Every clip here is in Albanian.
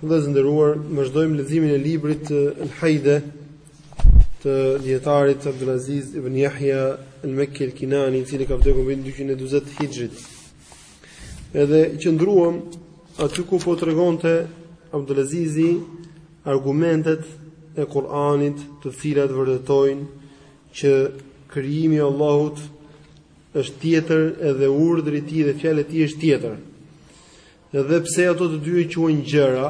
Vëllezër të nderuar, vazhdojmë leximin e librit Al-Hajde të dijetarit Abdulaziz ibn Yahya al-Makki al-Kinani, i cili ka vdekur në vitin 240 Hijrit. Edhe qëndruam aty ku po tregonte Abdulazizi argumentet e Kur'anit, të cilat vërtetojnë që krijimi i Allahut është tjetër edhe urdhri i tij dhe fjala e tij është tjetër. Edhe pse ato të dy quhen gjëra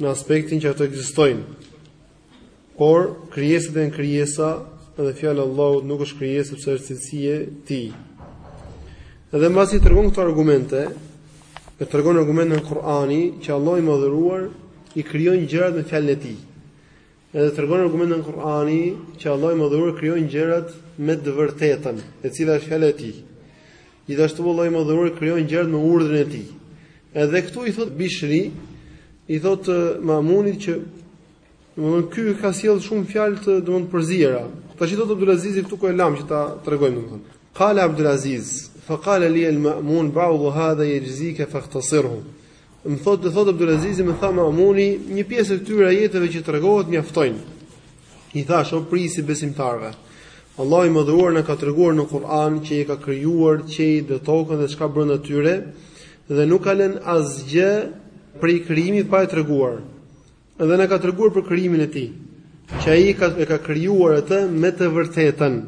në aspektin që ato ekzistojnë. Por krijesat janë krijesa dhe fjala e Allahut nuk është krijesë sepse është cilësi e tij. Edhe mbasi tregon këto argumente, e tregon argumentin e Kur'anit që Allahu i madhëruar i krijon gjërat me fjalën e tij. Edhe tregon argumentin Kur'ani që Allah i Madhëruar krijon gjërat me të vërtetën, e cila është fjala e Tij. Gjithashtu Allah i Madhëruar krijon gjërat me urdhrin e Tij. Edhe këtu i thot Bishri, i thot Mamunit që domthon ky ka sjell shumë fjalë të domthon përziera. Tash i thot Abdulaziz këtu ku e lam që ta tregojmë domthon. Qala Abdulaziz, fa qala li al-Ma'mun ba'dhu hadha yujzika fakhtasirhu. Më thotë, thotë Abdulazizi më tha Mamuni, një pjesë e këtyre ajeteve që tregove mjaftojnë. I thash o prijësi i besimtarëve, Allahu i madhëruar na ka treguar në Kur'an që i ka krijuar qiejt dhe tokën dhe çka brenda tyre dhe nuk ka lënë asgjë prej krijimit pa e treguar. Dhe na ka treguar për krijimin e tij, që ai ka e ka krijuar atë me të vërtetën.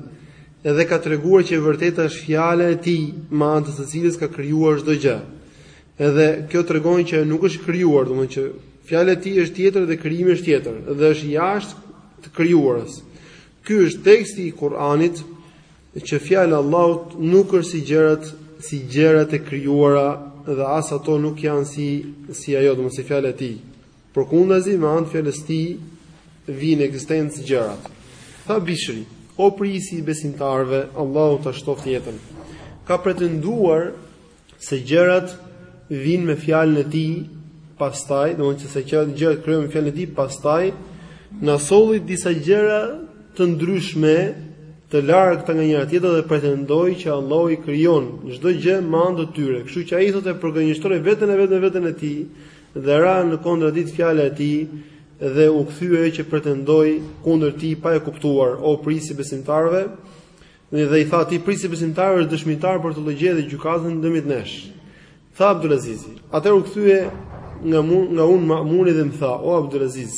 Edhe ka treguar që e vërteta është fjala e tij, me anë të së cilës ka krijuar çdo gjë. Edhe kjo tregon që nuk është krijuar, domethënë që fjala e tij është tjetër dhe krijimi është tjetër, dhe është jashtë të krijuarës. Ky është teksti i Kur'anit, që fjala e Allahut nuk është si gjërat si gjërat e krijuara dhe as ato nuk janë si si ajo, domethënë si fjala e tij. Përkundazi me anë të fjalës së tij vijnë në ekzistencë gjërat. Tha Bishri, o prijësi i besimtarëve, Allahu ta shtoftë jetën. Ka pretenduar Se gjërat vijnë me fjalën e tij, pastaj, domethënë se se gjërat krijohen me fjalën e tij, pastaj na solli disa gjëra të ndryshme, të largëta nga njëra tjetra dhe pretendoi që Allahu i krijon çdo gjë me anë të tyre. Kështu që ai thotë e përgënjeshtroi veten e vet me veten e tij dhe ra në kontradiktë fjala e tij dhe u kthye ajo që pretendoi kundër tij pa e kuptuar, o prijësi i besimtarëve, Dhe i tha, ti prijsi besimtarëve është dëshmitar për të, llogje dhe gjykatës ndërmjet nesh. Tha Abdulazizi, atëherë u kthye nga, nga unë Mamuni dhe më tha, o Abdulaziz,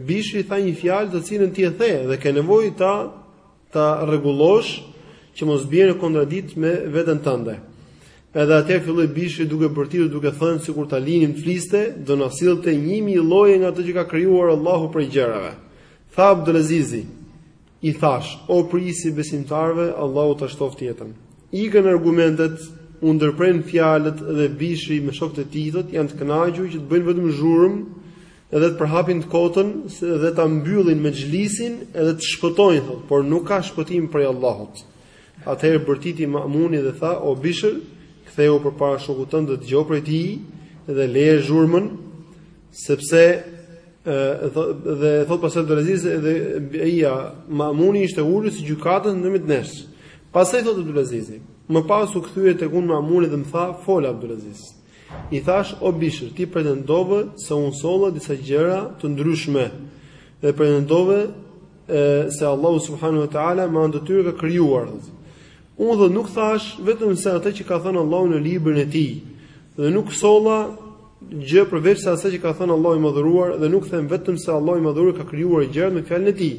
Bishri tha një fjalë të cilën ti e the dhe ke nevojë ta, ta rregullosh që mos bjesh në kontradiktë me veten tënde. Edhe atëherë filloi Bishri duke bërtitur duke thënë sikur ta linim të fliste, do na sillte një mijë lloje nga ato që ka krijuar Allahu prej gjërave. Tha Abdulazizi, I thash, o prijsi i besimtarëve, Allahu ta shtoftë jetën. Ikën argumentet, u ndërprenë fjalët dhe Bishri me shokët e tij thotë janë të kënaqur që të bëjnë vetëm zhurmë edhe të përhapin të kotën dhe ta mbyllin mexhlisin edhe të shpëtojnë thotë, por nuk ka shpëtim prej Allahut. Atëherë bërtiti Mamuni dhe tha: "O Bishr, kthehu përpara shokut tënd dhe dëgjo prej tij dhe leje zhurmën." Sepse dhe thotë pastaj Abdul Aziz dhe ja Mamuni ishte ulur si gjykatës ndërmjet nesh. Pastaj thotë Abdul Aziz, më pas u kthye tek unë Mamuni dhe më tha, "Fol Abdul Aziz." I thash, "O Bishr, ti pretendove se unë solla disa gjëra të ndryshme dhe pretendove se Allahu subhanahu wa taala me anë të tyre ka krijuar." Unë thotë nuk thash vetëm se atë që ka thënë Allahu në librin e tij, dhe nuk solla gjë përveç se asaj që ka thënë Allahu i Madhëruar dhe nuk them vetëm se Allahu i Madhëruar ka krijuar gjërat me fjalën e tij.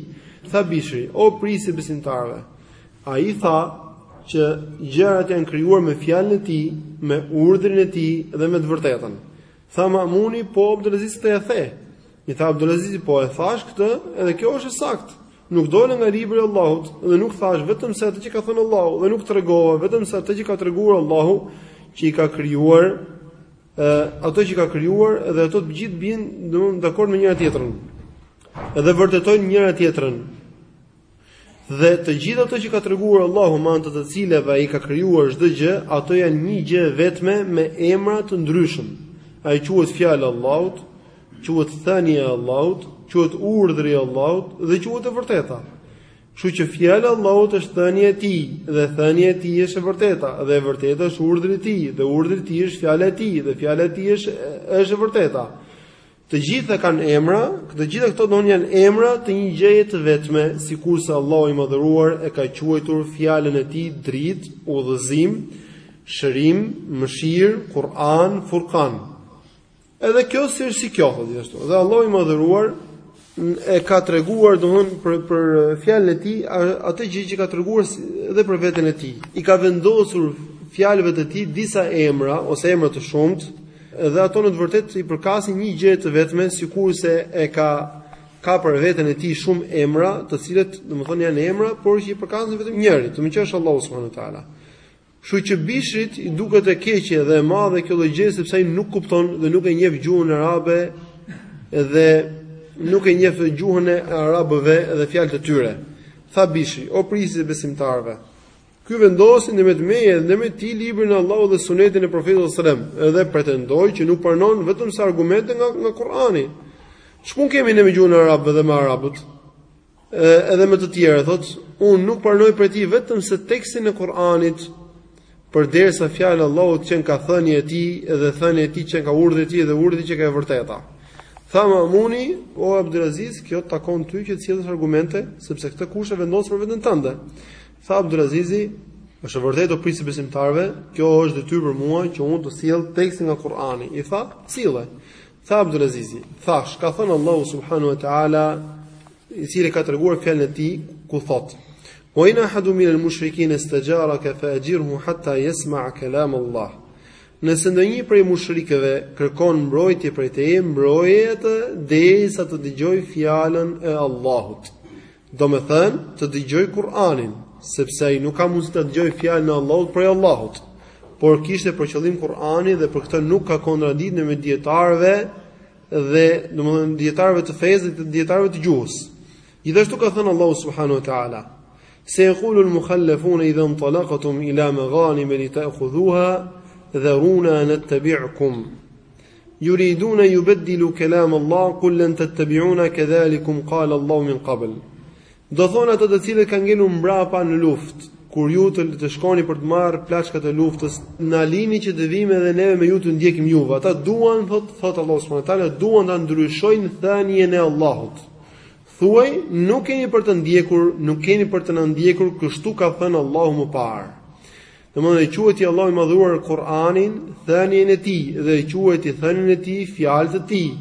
Tha Bishri, o prijsi besimtarëve, ai tha që gjërat janë krijuar me fjalën e tij, me urdhrin e tij dhe me të vërtetën. Tha Mamuni, po Abdulaziz këtë e the. I tha Abdulaziz, po e thash këtë, edhe kjo është e saktë. Nuk dola nga libri i Allahut dhe nuk thash vetëm se atë që ka thënë Allahu dhe nuk tregova vetëm se atë që ka treguar Allahu që i ka krijuar ë ato që ka krijuar dhe ato të gjithë bien domethënë dakord me njëra tjetrën. Dhe vërtetojnë njëra tjetrën. Dhe të gjithë ato që ka treguar Allahu me anë të të cilave ai ka krijuar çdo gjë, ato janë një gjë e vetme me emra të ndryshëm. Ai quhet fjalë e Allahut, Quhet thënia e Allahut, quhet urdhri i Allahut dhe quhet e vërteta. Kështu që fjala e Allahut është thënia e tij dhe thënia e tij është e vërteta dhe e vërteta është urdhri i tij dhe urdhri i tij është fjala e tij dhe fjala e tij është është e vërteta. Të gjitha kanë emra, të gjitha këto don janë emra të një gjëje të vetme, sikurse Allahu i Madhëruar e ka quajtur fjalën e tij dritë, udhëzim, shërim, mëshirë, Kur'an, Furqan. Edhe kjo si është si kjo thotë ashtu. Dhe Allahu i madhëruar e ka treguar domthon për për fjalën e tij atë gjë që e ka treguar edhe për veten e tij. I ka vendosur fjalëve të tij disa emra ose emra të shumtë dhe ato në të vërtetë i përkasin një gjëje të vetme sikurse e ka ka për veten e tij shumë emra, të cilët domthon janë emra, por që i përkasin vetëm njërit, domthon që është Allahu subhanahu wa taala. Kështu që Bishrit i duket e keqe dhe e madhe kjo lloj gjëje sepse ai nuk kupton dhe nuk e njeh gjuhën arabe dhe nuk e njeh gjuhën e arabëve dhe fjalët e tyre. Tha Bishri, o prijësi i besimtarëve, ky vendosi ndërmjet meje dhe ndërmjet tij librin e Allahut dhe sunetin e profetit dhe sërem, edhe pretendoi që nuk pranon vetëm se argumente nga, nga Kurani. Ç'punë kemi ne me gjuhën e arabëve dhe me arabët? edhe me të tjerë thotë, unë nuk pranoj prej tij vetëm se tekstin e Kur'anit, përderisa fjala e Allahut qenka thënia e tij, edhe thënia e tij qenka urdhri i tij, edhe urdhri qenka e vërteta. Tha Memuni, o Abdulaziz, kjo të takon ty që të sjellësh argumente, sepse këtë kusht e vendose për veten tënde. Tha Abdulazizi, është e vërtetë o prijësi i besimtarëve, kjo është detyrë për mua që unë të sjell tekstin nga Kur'ani. I tha, sille. Tha Abdulazizi, thashë, ka thënë Allahu subhanahu wa taala, i cili e ka treguar fjalën e tij ku thotë: "Wa in ahadu min al-mushrikeen istajaraka fa'jirhu hatta yasma'a kalam Allah." Nëse ndonjë prej mushrikëve kërkon mbrojtje prej teje, mbroje atë derisa të dëgjojë fjalën e Allahut. Domethënë, të dëgjojë Kur'anin, sepse ai nuk ka mundësi ta dëgjojë fjalën e Allahut prej Allahut. Por kishte për qëllim Kur'anin dhe për këtë nuk ka kontradiktë ndërmjet dietarëve dhe domethënë dietarëve të fesë dhe dietarëve të gjuhës. Gjithashtu ka thënë Allahu subhanahu wa taala: "Sayaqulu al-mukhallafun idha intalaqtum ila maghanim li ta'khudhuha dharuna nattabi'kum." Yuriduna an yubaddilu kalam Allah qul lan tattabi'una kadhalikum qala Allah min qabl. Do thonë ata të cilët kanë ngelur mbrapa në luftë, kur ju të, të shkoni për të marrë plaçkat e luftës, na lini që të vijmë edhe neve me ju të ndjekim juve. Ata duan, thotë, thotë Allahu subhanahu wa taala, duan ta ndryshojnë thënien e Allahut. Thuaj, nuk keni për të ndjekur, nuk keni për të na ndjekur, kështu ka thënë Allahu më parë. Domthonë e quajti Allahu i madhëruar Kur'anin thënien e tij dhe e quajti thënien e tij fjalë të tij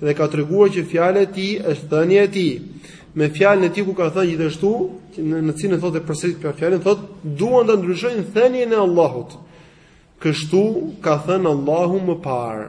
dhe ka treguar që fjala e tij është thënia e tij. Me fjalën e tij ku ka thënë gjithashtu, në në cilën thotë e përsërit prapë fjalën, thotë duan ta ndryshojnë thënien e Allahut. Kështu ka thënë Allahu më parë.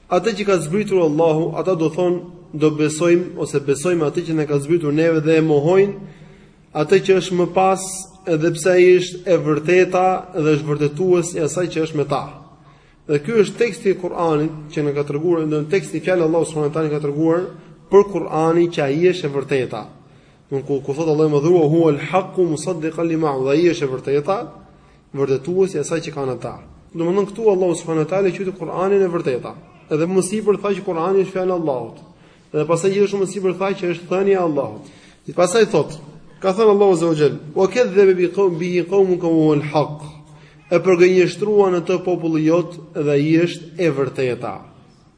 Atë që ka zbritur Allahu, ata do thonë, do besojmë ose besojmë atë që na ka zbritur neve dhe e mohojnë atë që është më pas, edhe pse ai është e vërteta dhe është vërtetues i asaj që është me ta. Dhe ky është teksti i Kur'anit që na ka treguar në tekstin e fjalës Allahu subhanahu wa taala ka treguar për Kur'anin që ai është e vërteta. Nuk ku, ku thot Allahu i madhëruar wa huwa al-haqqu musaddiqan lima wa ai është e vërteta vërtetues i asaj që kanë ata. Domethënë këtu Allahu subhanahu wa taala e quajti Kur'anin e vërteta. Edhe më sipër tha që Kur'ani është fjalë e Allahut. Dhe pastaj gjithashtu më sipër tha që është thënia e Allahut. Dhe pastaj thot, ka thënë Allahu azza wa jall, "Wa kadhaba bihi qawmuka wa huwa al-haq." E përgënjeshtruan atë populli jot dhe ai është e vërteta.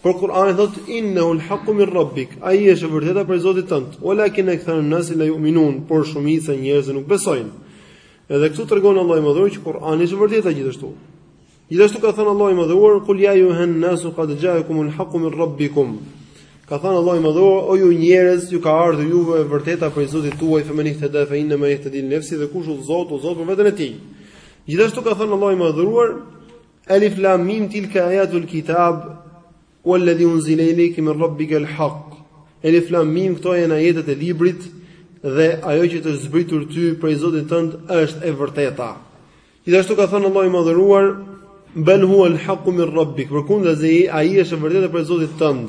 Për Kur'anin thotë innahu al-haqqu min rabbik. Ai është e vërteta prej Zotit tënd. Walakin akthar an-nas la yu'minun, por shumica e njerëzve nuk besojnë. Edhe këtu tregon Allahu i Madhëruar që Kur'ani është e vërteta gjithashtu. Gjithashtu ka thënë Allahu i Madhëruar kul ya ayyuhan nasu qad ja'akum al-haqqu min rabbikum. Ka thënë Allahu i Madhëruar o ju njerëz ju ka ardhur juve e vërteta prej Zotit tuaj fa man ihtada fa innama yahtadi li nafsih dhe kush udhëzohet udhëzohet për veten e tij. Gjithashtu ka thënë Allahu i Madhëruar Alif Lam Mim Tilka Ayatul Kitab Walladhi Unzila Ilayka Min Rabbika Al-Haq. Alif Lam Mim këto janë ajetet e librit dhe ajo që të është zbritur ty prej Zotit tënd është e vërteta. Gjithashtu ka thënë Allahu i Madhëruar Bel huwa al-haqqu min rabbik. Përkundrazi ai është e vërteta prej Zotit tënd.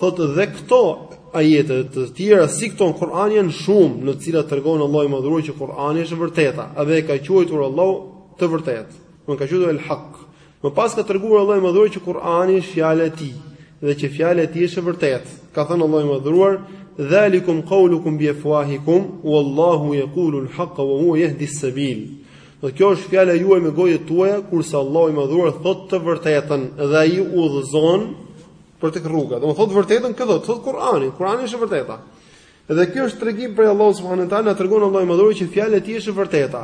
Thotë dhe këto ajete të tjera si këto në Kur'an janë shumë në të cilat tregon Allahu i madhruar që Kur'ani është e vërteta, edhe e ka quajtur Allahu të vërtetë. E ka quajtur el-Hak. Më pas ka treguar Allahu i madhruar që Kur'ani është fjala e tij dhe që fjala e tij është e vërtetë. Ka thënë Allahu i madhruar, "Dhalikum qawlukum bi afwahikum, wallahu yaqulu al-haqqa wa huwa yahdi as-sabil." Do kjo është fjala juaj me gojët tuaja, kurse Allahu i madhruar thotë të vërtetën dhe ai udhëzon për tek rruga. Domethënë të vërtetën këtu, thotë Kur'anin, Kur'ani është e vërteta. Dhe kjo është tregim prej Allahut subhanahu teala, na tregon Allahu i madhëruar që fjala e tij është e vërteta.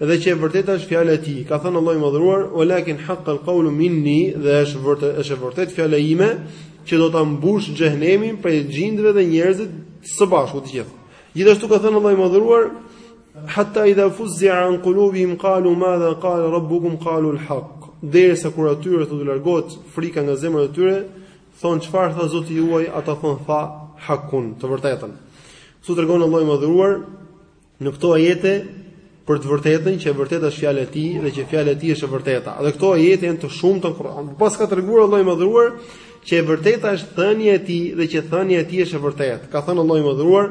Dhe që e vërteta është fjala e tij. Ka thënë Allahu i madhëruar, "Walakin haqqal qawlu minni", dhe është vërtet është e vërtet fjala ime që do ta mbush xhehenemin prej xhindëve dhe njerëzit së bashku të gjithë. Gjithashtu ka thënë Allahu i madhëruar, Hatta idha fuzzi'a an qulubihim qalu madha qala rabbukum qalu al-haq. Derisa kur atyre t'u largohet frika nga zemrat e tyre, thon çfarë tha Zoti juaj, ata thon tha hakun, të vërtetën. Kështu tregon Allahu i madhëruar në këto ajete për të vërtetën që e vërteta është fjala e tij dhe që fjala e tij është e vërteta. Dhe këto ajete janë të shumta në Kur'an. Pas ka treguar Allahu i madhëruar që e vërteta është thënia e tij dhe që thënia e tij është e vërtetë. Ka thënë Allahu i madhëruar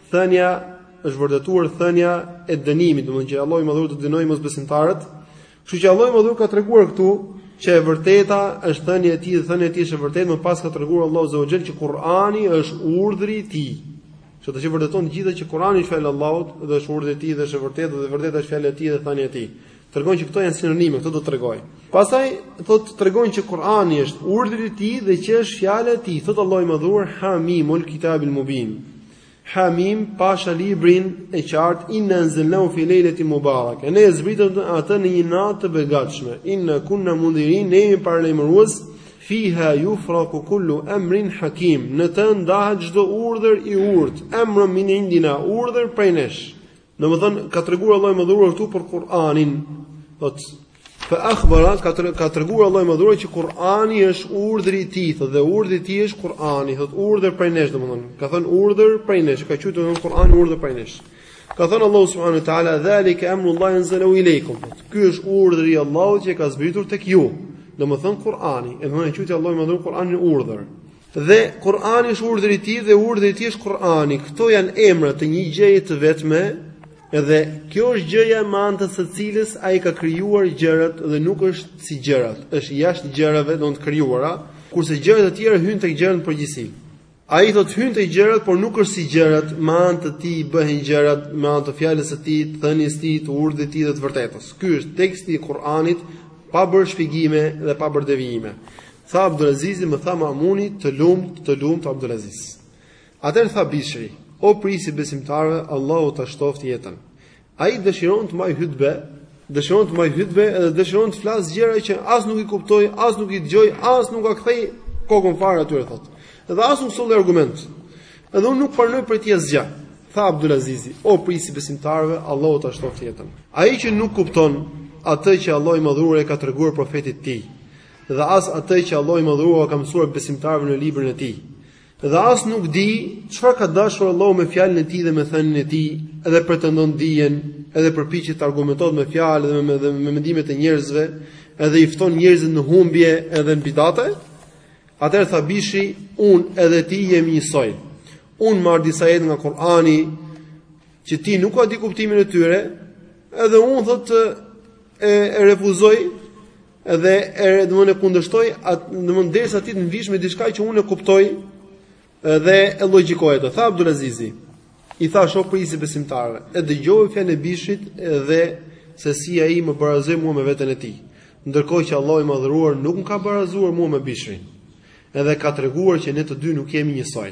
Thënia është vërtetuar thënia e dënimit, domethënë që Allahu i Madhëruar të dënojë mosbesimtarët. Kështu që Allahu i Madhëruar ka treguar këtu që e vërteta është thënia e tij dhe thënia e tij është e vërtetë, më pas ka treguar Allahu Azza wa Jell që Kur'ani është urdhri i tij. Kështu që vërteton të gjitha që Kur'ani është fjalë e Allahut dhe është urdhri i tij dhe është e vërtetë dhe e vërteta është fjalë e tij dhe thënia e tij. Tregon që këto janë sinonime, këto do të tregoj. Pastaj thotë tregon që Kur'ani është urdhri i tij dhe që është fjala e tij. Thotë Allahu i Madhëruar Ha Mim wal Kitabil Mubin. Hamim pasha librin e qartë Inna anzalnahu fi lejletin mubaraka. Ne e zbritëm atë në një natë të begatshme. Inna kunna mundhirin ne jemi paralajmërues fiha yufraqu kullu amrin hakim. Në të ndahet çdo urdhër i urtë, emren min indina, urdhër prej nesh. Domethën ka treguar Allahu i Madhëruar këtu për Kur'anin. Thot fa akhbara ka tre, ka treguar Allahu i Madhëruar që Kur'ani është urdhri i tij, thot dhe urdhri i tij është Kur'ani, thot urdhër prej nesh domethën. Ka thën urdhër prej nesh, ka thënë domethën Kur'ani urdhër prej nesh. Ka thënë Allahu subhanahu wa taala zalika amru Allahi anzalahu ilaykum. Ky është urdhri i Allahut që ka zbritur tek ju. Domethën Kur'ani, e domethën quajti Allahu i Madhëruar Kur'anin urdhër. Dhe Kur'ani është urdhër i tij dhe urdhri i tij është Kur'ani. Këto janë emra të një gjëje të vetme, edhe kjo është gjëja me anë të së cilës ai ka krijuar gjërat dhe nuk është si gjërat. Është jashtë gjërave domethënë të krijuara, kurse gjërat e tjera hyjnë tek gjërat në përgjithësi. Ai thotë hyn tek gjërat, por nuk është si gjërat me anë të tij bëhen gjërat me anë të fjalës së tij, të thënies së tij, të urdhrit të tij dhe të vërtetës. Ky është teksti i Kur'anit pa bërë shpjegime dhe pa bërë devijime. Tha Abdulazizi, më tha Mamuni, të lumtë, të lumtë Abdulaziz. Atëherë tha Bishri, o prijësi i besimtarëve, Allahu ta shtoftë jetën. Ai dëshiron të mbajë hutbe, dëshiron të mbajë hutbe dhe dëshiron të flasë gjëra që as nuk i kuptoj, as nuk i dëgjoj, as nuk ja kthej kokën fare atyre thotë. Dhe as nuk solli argument. Edhe unë nuk pranoj prej tij asgjë. Tha Abdulazizi, o prijësi i besimtarëve, Allahu ta shtoftë jetën. Ai që nuk kupton atë që Allahu i Madhëruar i ka treguar profetit të tij, dhe as atë që Allahu i Madhëruar u ka mësuar besimtarëve në librin e tij. Dhe as nuk di çfarë ka dashur Allahu me fjalën e tij dhe me thënien e tij, edhe pretendon dijen, edhe përpiqet të argumentohet me fjalë dhe me, me mendimet e njerëzve, edhe i fton njerëzit në humbje edhe në bidate. Atëherë tha Bishri, un edhe ti jemi njësoj. Ti merr disa ajete nga Kur'ani që ti nuk ja di kuptimin e tyre, edhe un thotë e, e refuzoj Dhe e domthonë e kundërshtoj atë domthonë derisa ti të më vish me diçka që unë e kuptoj dhe e logjikoj atë. Tha Abdulazizi, i thashë o prijësi i besimtarëve, e dëgjove fjalën e Bishrit dhe se si ai më barazoi mua me veten e tij. Ndërkohë që Allahu i madhëruar nuk më ka barazuar mua me Bishrin. Edhe ka treguar që ne të dy nuk jemi njësoj.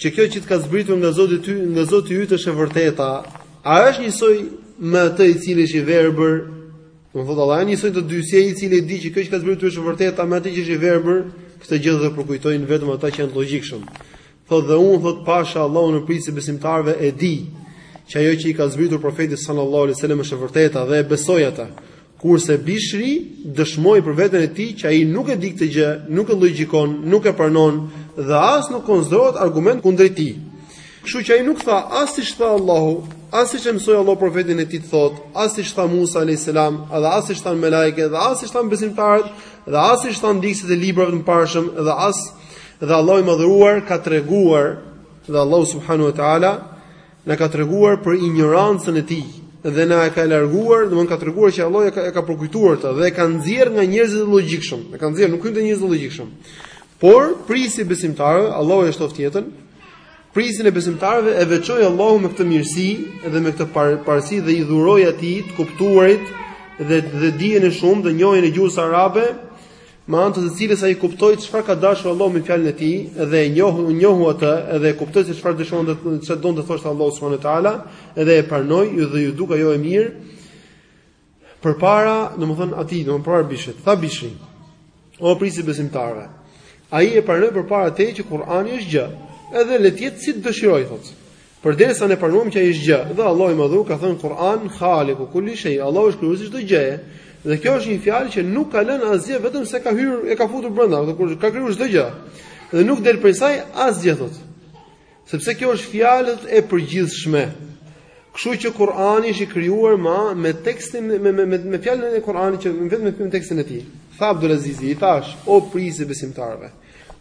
Që kjo që të ka zbritur nga Zoti ty, nga Zoti yt është e vërteta, a është njësoj me atë i cili është i verbër? Domethënë a janë, njësoj të dy, si ai i cili di që kjo që ka zbritur është e vërteta me atë që është i verbër, këtë gjë e përkujtojnë vetëm ata që janë të logjikshëm. Thotë dhe unë thotë pasha Allahun prijësi i besimtarëve e di që ajo që i ka zbritur profetit sallallahu alaihi wasallam është e vërteta dhe e beson atë. Kurse Bishri dëshmoi për veten e tij që ai nuk e di këtë gjë, nuk e logjikon, nuk e pranon dhe as nuk konsiderohet argument kundrejt tij. Kështu që ai nuk tha as siç tha Allahu, as siç e mësoi Allahu profetin e tij të thotë, as siç tha Musa alayhis salam, dhe as siç thanë melajke, dhe as siç thanë besimtarët, dhe as siç thanë ndjekësit e librave të mëparshëm, dhe as dhe Allahu i madhëruar ka treguar dhe Allahu subhanahu wa taala Na ka treguar për injorancën e tij dhe na e ka larguar, domethënë ka treguar që Allahu e ka e ka përkujtuar të dhe e ka nxjerr nga njerëzit e logjikshëm. E ka nxjerr, nuk hyn te njerëzit e logjikshëm. Por prijësi i besimtarëve, Allahu ia shtoftë jetën, prijësin e besimtarëve e veçoi Allahu me këtë mirësi dhe me këtë parësi dhe i dhuroi atij të kuptuarit dhe dhe dijen e shumë dhe njohjen e gjuhës arabe me anë të të cilës ai kuptoi çfarë ka dashur Allahu me fjalën e tij dhe e njohu e njohu atë dhe e kuptoi se çfarë dëshon të se don të thoshte Allahu subhanahu wa taala dhe e pranoi ju dhe ju duk ajo e mirë përpara domethënë atij domethënë para Bishrit tha Bishri o prijësi i besimtarëve ai e pranoi përpara teje që Kur'ani është gjë edhe le të jetë si të dëshirojë thotë Përderisa ne pranojmë që ai është gjë, dhe Allahu i Madhëruar ka thënë në Kur'an, Khaliku kulli shay, Allahu është krijuesi i çdo gjëje. Dhe kjo është një fjalë që nuk ka lënë asgjë vetëm se ka hyrë e ka futur brenda, domethënë ka krijuar çdo gjë. Dhe nuk del prej saj asgjë thotë. Sepse kjo është fjalë e përgjithshme. Kështu që Kur'ani është i krijuar me me tekstin me me me, me fjalën e Kur'anit që vetëm me tekstin e tij. Tha Abdulaziz i thashë, o prijësi i besimtarëve.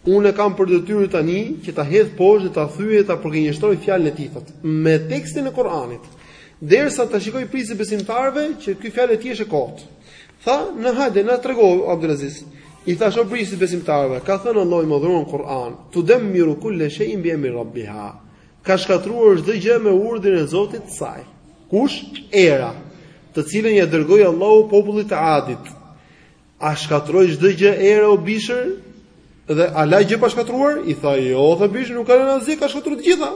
Unë e kam për detyrë tani që ta hedh poshtë dhe ta thyej dhe ta përgënjeshtroj fjalën e tij thotë, me tekstin e Kur'anit, derisa ta shikojë prijësi i besimtarëve që ky fjalë e tij është e kotë. Tha, në hajde na trego Abdulaziz. I thashë o prijësi i besimtarëve, ka thënë Allahu i Madhëruar në Kur'an, "Tudammiru kulla shay'in bi amri rabbiha." Ka shkatërruar çdo gjë me urdhrin e Zotit të saj. Kush? Era, të cilën ia dërgoi Allahu popullit të Adit. A shkatërroi çdo gjë era o Bishr? Dhe a la gjë pa shkatërruar? I tha, jo, tha Bishri nuk ka lënë asgjë, ka shkatërruar të gjitha.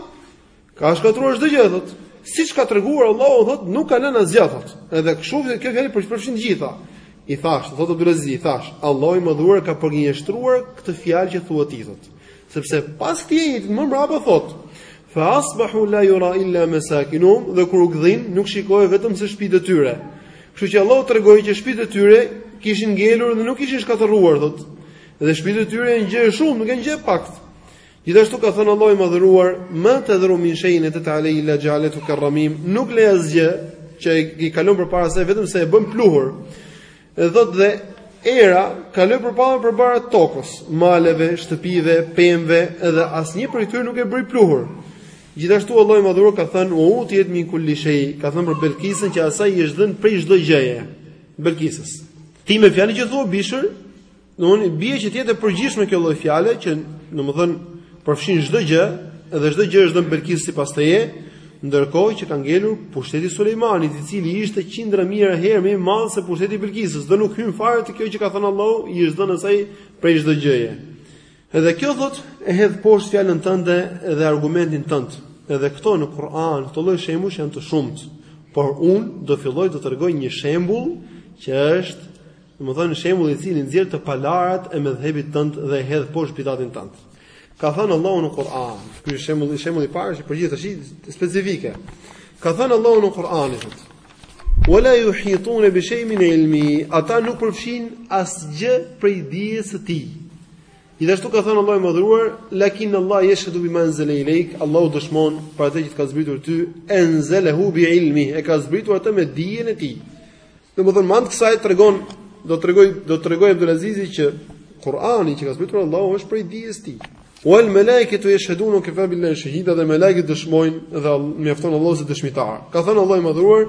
Ka shkatërruar çdo gjë, thotë. Siç ka treguar Allahu, thotë, nuk ka lënë asgjë, thotë. Edhe kështu që kjo fjalë përfshin të gjitha. I thashë, thotë Abdulaziz, i thashë, Allahu i madhëruar ka përgënjeshtruar këtë fjalë që thua ti, thotë. Sepse pas këtij ajeti më mbrapa thotë Fa asbahu la yura illa masakinuhum dhe kur u gdhin nuk shikohej vetëm se shtëpitë e tyre. Kështu që Allahu tregoi që shtëpitë e tyre kishin ngelur dhe nuk ishin shkatërruar thotë. Dhe shtëpitë e tyre janë gjë shumë, nuk janë gjë pak. Gjithashtu ka thënë Allahu i madhëruar, "Ma tadharu min shay'in atat alayhi illa ja'alathu karramim." Nuk le asgjë që i kalon përpara se vetëm se e bën pluhur. Dhe thot dhe era kaloi përpara përpara tokës, maleve, shtëpive, pemëve dhe asnjë prej tyre nuk e bëri pluhur. Gjithashtu Allahu i Madhëruar ka thënë: "U utiet min kulli shay", ka thënë për Belkisën që asaj i është dhënë prej çdo gjëje. Belkisës. Ti me fjalën që thua Bishr, Domthon i bie që të jetë e përgjithshme kjo lloj fjale që domthon përfshin çdo gjë dhe çdo gjë është dhënë Belkisës sipas teje, ndërkohë që ka ngelur pushteti i Sulejmanit, i cili ishte qindra mijëra herë më i madh se pushteti i Belkisës, dhe nuk hyn fare te kjo që ka thënë Allahu, i është dhënë asaj prej çdo gjëje. Edhe kjo thot e hedh poshtë fjalën tënde dhe argumentin tënd. Edhe këto në Kur'an, këto lloj shembujsh janë të shumtë, por un do filloj të tregoj një shembull që është Domethënë shembulli i cili nxjerr të palarat e medhhebit tënd dhe e hedh poshtë bidatin tënd. Ka thënë Allahu në Kur'an, ky është shembulli, shembulli i parë është për gjithë tash specifike. Ka thënë Allahu në Kur'an, "Wala yuhituna bi shay'in min ilmi", ata nuk përfshin asgjë prej dijes së tij. Gjithashtu ka thënë Allahu i madhëruar, "Lakin Allah yashhadu bima anzala ilayk", Allahu dëshmon për atë që të ka zbritur ty, "Anzalahu bi ilmi", e ka zbritur atë me dijen e tij. Domethënë me anë të kësaj tregon do të tregoj do të tregoj Abdulazizi që Kur'ani që ka zbritur Allahu është prej dijes së tij. Wal malaikatu yashhaduna wa kafa billahi shahida dhe melaiket dëshmojnë dhe mjafton Allahu si dëshmitar. Ka thënë Allahu i madhruar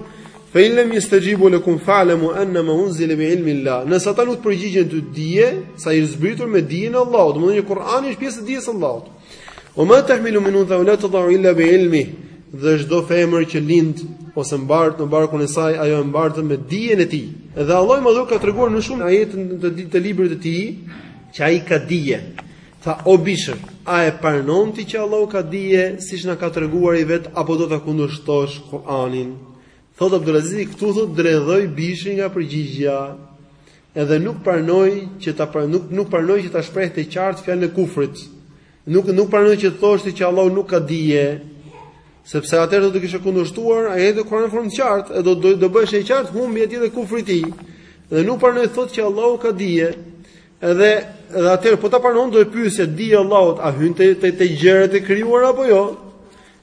Fa in lam yastajibu lakum fa'lamu annama unzila bi ilmillah. Nëse ata nuk të përgjigjen ty, dije se ai është zbritur me dijen e Allahut, domethënë që Kur'ani është pjesë e dijes së Allahut. Wa ma tahmilu min untha wa la tada'u illa bi ilmih dhe çdo femër që lind ose mbart në barkun e saj ajo e mbart me dijen e tij. Dhe Allahu i madhëruar ka treguar në shumë ajete të librit të tij që ai ka dije. Tha o Bishr, a e pranon ti që Allahu ka dije siç na ka treguar ai vet apo do ta kundërshtosh Kur'anin? Thot Abdulazizi këtu thot dredhoi Bishri nga përgjigja. Edhe nuk pranoi që ta pra, nuk nuk pranoi që ta shprehte të qartë fjalën e kufrit. Nuk nuk pranoi që të thoshte që Allahu nuk ka dije, sepse atëherë do të kishte kundërshtuar ajetin e Kuranit në formë të qartë, edhe do do të bëhej e qartë humbja e tij dhe kufri i tij. Dhe nuk pranoi thotë që Allahu ka dije. Edhe edhe atëherë po ta pranonte do e pyesja dija e Allahut a hyn te te, te gjërat e krijuara apo jo?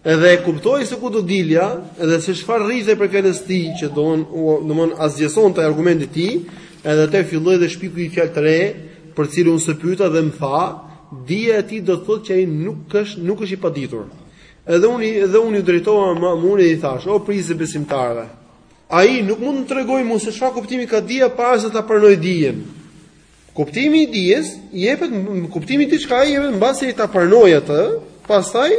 Edhe e kuptoi se ku do dilja, edhe se çfarë rrinte përbrenda saj që do, domethënë asgjësonte argumentin e tij, edhe atëherë filloi dhe shpiku një fjalë të re, për të cilën unë s'e pyeta dhe më tha, dija e tij do të thotë që ai nuk është, nuk është i paditur. Edhe unë, edhe unë iu drejtova Memunit e i thashë, o prijës i besimtarëve, ai nuk mund të më tregojë mua se çfarë kuptimi ka dija para se ta pranojë dijen. Kuptimi i dijes jepet kuptimi i diçka jepet mbasi ta pranojë atë, pastaj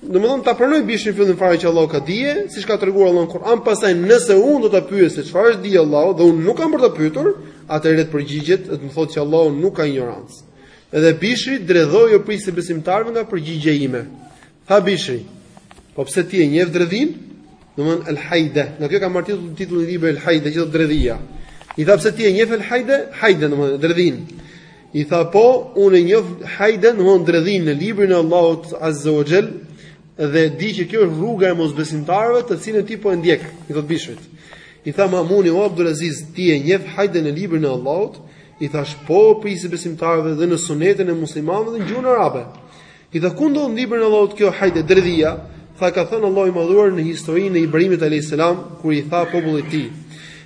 domethënë ta pranojë Bishri në fillim fare që Allahu ka dije, siç ka treguar Allahu në Kur'an, pastaj nëse unë do ta pyes se çfarë është dija e Allahut dhe unë nuk kam për ta pyetur, atëherë të përgjigjet dhe të më thotë se Allahu nuk ka injorancë. Edhe Bishri dredhoi o prijësi i besimtarëve nga përgjigja ime. Tha Bishri, po pse ti e njeh dredhin? Domethënë El Haide. Nga kjo ka marrë titullin titullin e librit El Haide, që është dredhia. I tha pse ti e njeh El Haide? Haide do të thonë dredhin. I tha po, unë e njeh Haide, do të thonë dredhin në librin e Allahut Azza wa Jall dhe di që kjo është rruga e mosbesimtarëve të cilën ti po e ndjek. I thotë Bishrit. I tha Mamuni o Abdul Aziz, ti e njeh Haide në librin e Allahut? I thashë po, prijësi i besimtarëve dhe në sunetin e muslimanëve dhe në gjuhën arabe. I tha ku ndodh në librin e Allahut kjo hajde dredhia, tha ka thënë Allahu i madhuar në historinë e Ibrahimit alejhi selam kur i tha popullit të tij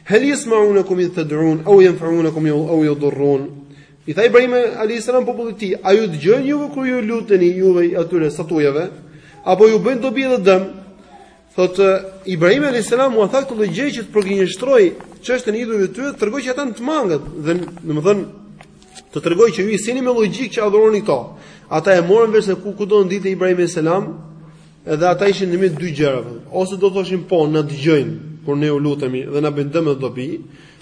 Hel yesma'unakum id tad'un aw yanfa'unakum aw yadurrun. I tha Ibrahim alayhis salam popullit të tij, a ju dëgjojnë juve kur ju luteni juve atyre statujave, apo ju bëjnë dobi dhe dëm? Thotë Ibrahim alayhis salam ua tha këtë lloj gjëje që të përgënjeshtrojë çështjen e idhujve të tyre, të tregojë që ata janë të mangët dhe domethënë të tregojë që ju s'jeni me logjikë që adhuroni këto. Ata e morën vesh se ku ku do të dilte Ibrahim alayhis salam, edhe ata ishin në mes dy gjërave. Ose do thoshin po, na dëgjojnë kur ne u lutemi dhe na bëjnë dëm dhe dobi,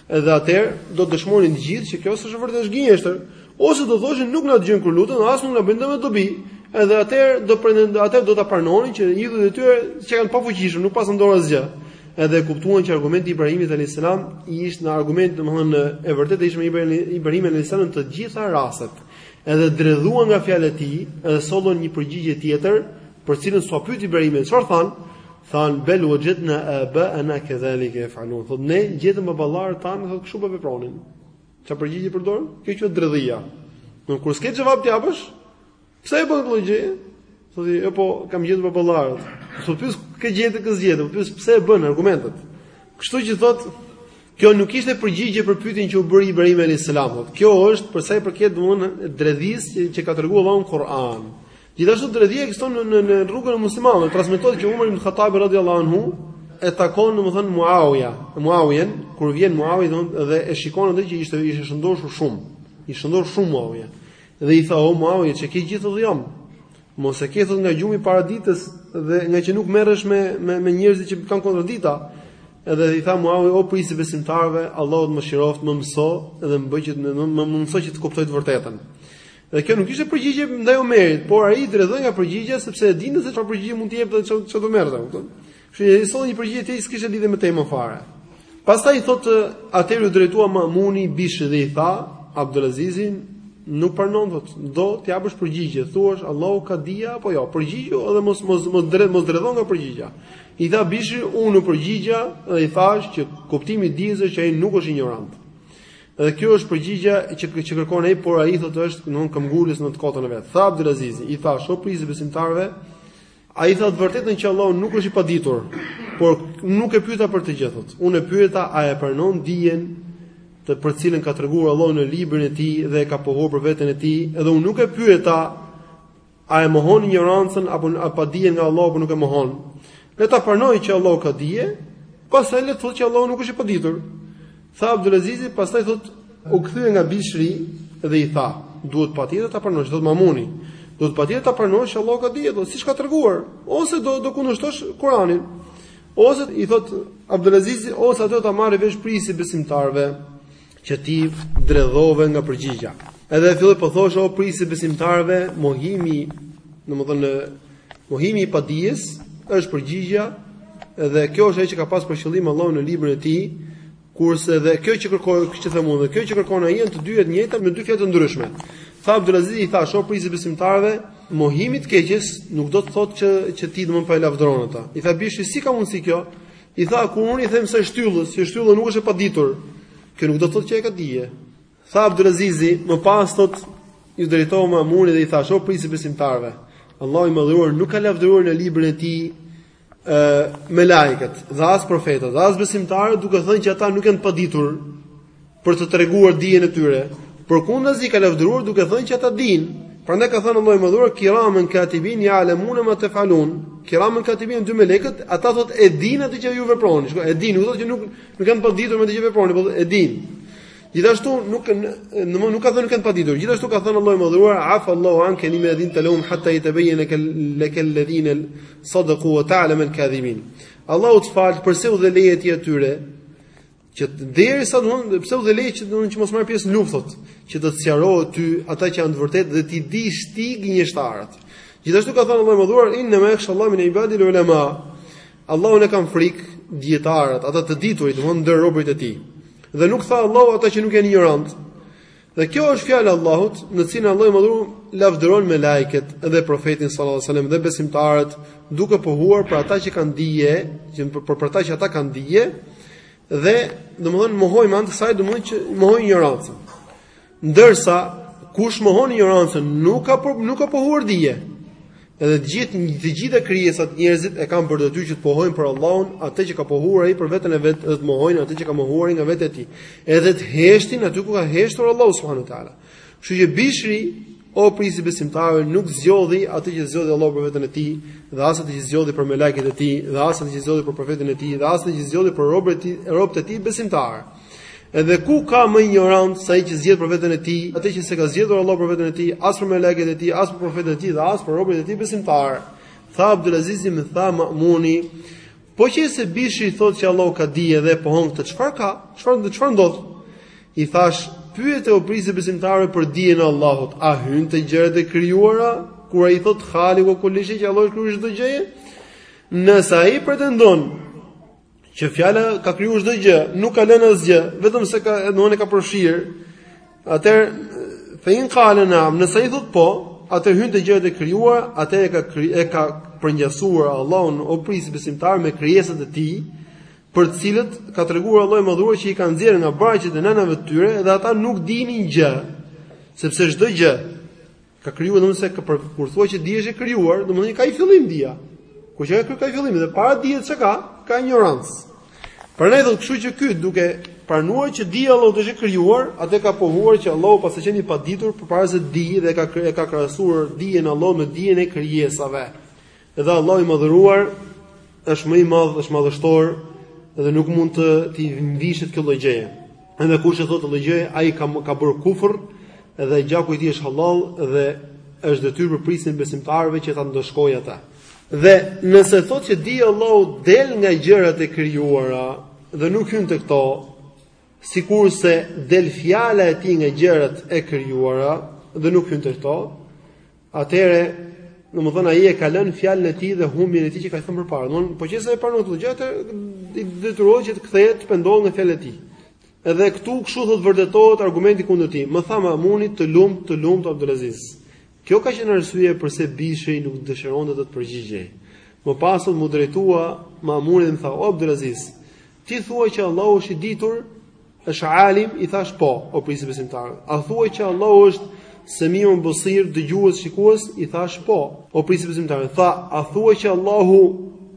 edhe atëherë do të dëshmonin të gjithë që kjo është vërtet gënjeshtër. Ose do thoshin nuk na dëgjojnë kur lutemi, as nuk na bëjnë dëm dobi, edhe atëherë do pretendojnë, atëherë do ta pranonin që idhujt e tyre qenkan të pafuqishëm, nuk paskan në dorë asgjë. Edhe e kuptuan që argumenti i Ibrahimit alayhis salam ishte një argument, domethënë e vërteta ishte me Ibrahim alayhis salam në të gjitha rastet. Edhe dredhuan nga fjalët e tij, edhe sollën një përgjigje tjetër, për të cilën s'i pyeti Ibrahimi, çfarë thanë? Thanë bel wajadna abaana kadhalika yafalun. Thotë ne gjetëm baballarët tanë, thotë kështu po vepronin. Çfarë përgjigje përdor? Kjo quhet dredhia. Në kur s'ke xhevap t'i japësh? Pse e bën këtë gjë? Thotë, "Jo po, kam gjetur baballarët." Thotë, "S'pyes ke gjetë a s'ke gjetë, pyes pse e bën argumentet." Kështu që thotë, kjo nuk ishte përgjigje për pyetjen që u bëri Ibrahim alayhis salam. Kjo është për sa i përket domethënë dredhisë që ka treguar Allahu në Kur'an. Gjithashtu dredhia ekziston në në, në rrugën e muslimanëve. Transmetohet që Umar ibn Khattab radhiyallahu anhu e takon domethën Muawiya, Muawiyen, kur vjen Muawiya domethën dhe e shikon atë që ishte ishte shëndoshur shumë. I shëndoshë shumë Muawiya. Dhe i tha o Muawiya, ç'e ke gjithë dhjom. Mos e ke thot nga gjumi para ditës dhe nga që nuk merresh me me, me njerëzit që kanë kontradita. Edhe i tha Muawiya, o prisi besimtarëve, Allahu të mëshiroftë, më mëso dhe më bëj që më mëso që të kuptoj të vërtetën. Dhe kjo nuk ishte përgjigje ndaj Omerit, por ai i dredhoi nga përgjigja sepse e dinte se çfarë përgjigje mund të jepte dhe çfarë çfarë do merrte, e kupton? Kështu që ai solli një përgjigje tjetër që s'kishte lidhje me temën fare. Pastaj i thotë atëherë iu drejtua Mamuni Bishrit dhe i tha Abdulazizi nuk pranon thot, do të japësh përgjigje, thuash Allahu ka dije apo jo, përgjigju edhe mos mos mos dredh mos dredho nga përgjigja. I tha Bishri, unë u përgjigja dhe i thash që kuptimi i dijes është që ai nuk është injorant. Dhe kjo është përgjigja që që kërkon ai, por ai thotë është domthon këmbgulës në të kotën e vet. Tha Abdulazizi, i thashë o prisi besimtarëve. Ai tha të vërtetën që Allahu nuk është i paditur, por nuk e pyeta për këtë gjë thotë. Unë e pyeta a e pranon dijen për cilën ka treguar Allahu në librin e tij dhe e ka pohuar për veten e tij, edhe unë nuk e pyeta A e mohon injorancën apo apo dijen nga Allahu apo nuk e mohon? Le ta pranojë që Allahu ka dije, pastaj le të thotë që Allahu nuk është i paditur. Tha Abdulazizi, pastaj thotë u ktheva nga Bishri dhe i thashë, duhet patjetër ta pranosh, thotë Mamuni. Duhet patjetër ta pranosh që Allahu ka dije, thotë siç ka treguar, ose do do kundërshtosh Kur'anin. Ose i thotë Abdulazizi, ose atë ta marrë vesh prisi besimtarve. që ti dredhove nga përgjigja. Edhe filloi po thoshte o prisi besimtarëve, mohimi, domethënë mohimi i padijes është përgjigja dhe kjo është ajo që ka pas për qëllim Allahu në librin e tij, kurse dhe kjo që kërkoj, që them unë, kjo që kërkon ai janë të dyja të njëjta me dy fjalë të ndryshme. Tha Abdulazizi i thashë o prisi besimtarëve, mohimi i së keqes nuk do të thotë që që ti domethënë po lavdëron ata. I tha Bishri si ka mundsi kjo? I tha kur unë i them kësaj shtyllës, kjo shtylla nuk është e paditur. Kjo nuk do të thotë që ajo ka dije. Tha Abdulazizi, më pas thot iu drejtova Mamunit dhe i thashë o prisi besimtarve. Allahu i madhëruar nuk ka lavdëruar në librin e tij ë melaiket, dhe as profetët, dhe as besimtarët, duke thënë që ata nuk janë të paditur. për të treguar dijen e tyre, përkundrazi i ka lavdëruar duke thënë që ata dinë. Prandaj ka thënë Allahu i madhëruar kiramën katibin ya'lamuna ma tafalun. Kiramën katibin dy melekët, ata thotë e dinë atë që ju veproni. Shiko, e dinë, s'thotë që nuk nuk janë të paditur me atë që veproni, por e dinë. Gjithashtu nuk në më nuk ka thënë s'janë të paditur. Gjithashtu ka thënë Allahu i madhëruar afa Allahu anke lima adhinta lahum hatta yatabayyana laka alladhina sadaqu wa ta'lama al-kadhibin. Allahu të faltë përse u dhe leje ti atyre Që derisa domethënë pse u dhe leje që domethënë që mos marrin pjesë në luftë thotë, që do të sqarohet ty ata që janë të vërtetë dhe t'i dish ti gënjeshtarët. Gjithashtu ka thënë Allahu i Madhëruar inna ma yakhshallahu min ibadil ulama. Allahun e kanë frikë dijetarët, ata të diturit, domethënë ndër robërit e tij. Dhe nuk tha Allahu ata që nuk janë injorantë. Dhe kjo është fjala e Allahut, në të cilën Allahu i Madhëruar lavdëron melajket dhe profetin sallallahu alajhi wasallam dhe besimtarët, duke pohuar për ata që kanë dije, që për, për ata që ata kanë dije dhe domethënë mohojnë me anë të kësaj domethënë që mohojnë ignorancën. Ndërsa kush mohon ignorancën nuk ka nuk ka pohuar dije. Edhe të gjithë të gjitha krijesat njerëzit e kanë për detyrë që të pohojnë për Allahun atë që ka pohuar ai për veten e vet dhe të mohojnë atë që ka mohuar ai nga vetja e tij. Edhe të heshtin aty ku ka heshtur Allahu subhanahu wa taala. Kështu që Bishri o prijësi i besimtarëve nuk zgjodhi atë që zgjodhi Allahu për veten e tij dhe as atë që zgjodhi për melekët e tij dhe as atë që zgjodhi për profetin e tij dhe as atë që zgjodhi për robët e tij, robët e tij besimtarë. Edhe ku ka më injorant sa ai që zgjedh për veten e tij, atë që s'e ka zgjedhur Allahu për veten e tij, as për melekët e tij, as për profetët e tij dhe as për robërit e tij besimtarë. Tha Abdulazizi. Tha Ma'muni, po qe se Bishri thotë që Allahu ka dije dhe pohon këtë, çfarë ka? Çfarë do çfarë ndodh? I thashë, pyete o prijës i besimtarëve për dijen e Allahut, a hyn te gjërat e krijuara kur ai thotë Khaliku kulli shej, Allahu krijoi çdo gjë? Nëse ai pretendon Që fjala ka krijuar çdo gjë, nuk ka lënë asgjë, vetëm se ka domethënë e ka përfshirë. Atëherë fa in qala na'am, nëse ai thotë po, atëherë hyn te gjërat e krijuara, atëherë e ka e ka përngjasuar Allahun o prijësi i besimtarëve me krijesat e tij, për të cilët ka treguar Allahu i Madhëruar që i ka nxjerrë nga barqet e nënave të tyre dhe ata nuk dinin gjë, sepse çdo gjë Ka krijuar domethënë se ka për kur thua që dija është e krijuar, domethënë ka një fillim dija. Kur që ka një fillim dhe para dijes ça ka, ka injorancë. Prandaj thotë, kështu që ky duke pranuar që dija e Allahut është e krijuar, atëherë ka pohuar që Allahu paska qenë i paditur përpara se të dijë dhe ka e ka krahasuar dijen e Allahut me dijen e krijesave. Edhe Allahu i Madhëruar është më i madh, është madhështor dhe nuk mund t'i t'i mvishet kjo lloj gjëje. Edhe kush e thotë këtë gjë, ai ka ka bërë kufër dhe gjaku i tij është hallall dhe është detyrë për prijësin e besimtarëve që ta ndëshkojë atë. Dhe nëse thotë që dija e Allahut del nga gjërat e krijuara dhe nuk hyn te këto, sikurse del fjala e tij nga gjërat e krijuara dhe nuk hyn te këto, Atëherë, domethënë ai e ka lënë fjalën e tij dhe humbjen e tij që ka thënë përpara. Domthonë, po qëse e pranon këtë gjë, atëherë ai detyrohet që të kthehet, të pendohet nga fjalët e tij. Edhe këtu kështu thot vërtetohet argumenti kundër tij. Më tha Mamuni të lumt, të lumt o Abdulaziz. Kjo ka qenë arsyeja përse Bishri nuk dëshironte të të përgjigjej. Më pas u drejtua Mamuni dhe më tha: "O Abdulaziz, ti thua që Allahu është i ditur Është alim, i thash po, o prijësi i besimtarëve. A thua që Allahu është Semiun Basir, dëgjues, shikues? I thash po, o prijësi i besimtarëve. Tha, a thua që Allahu,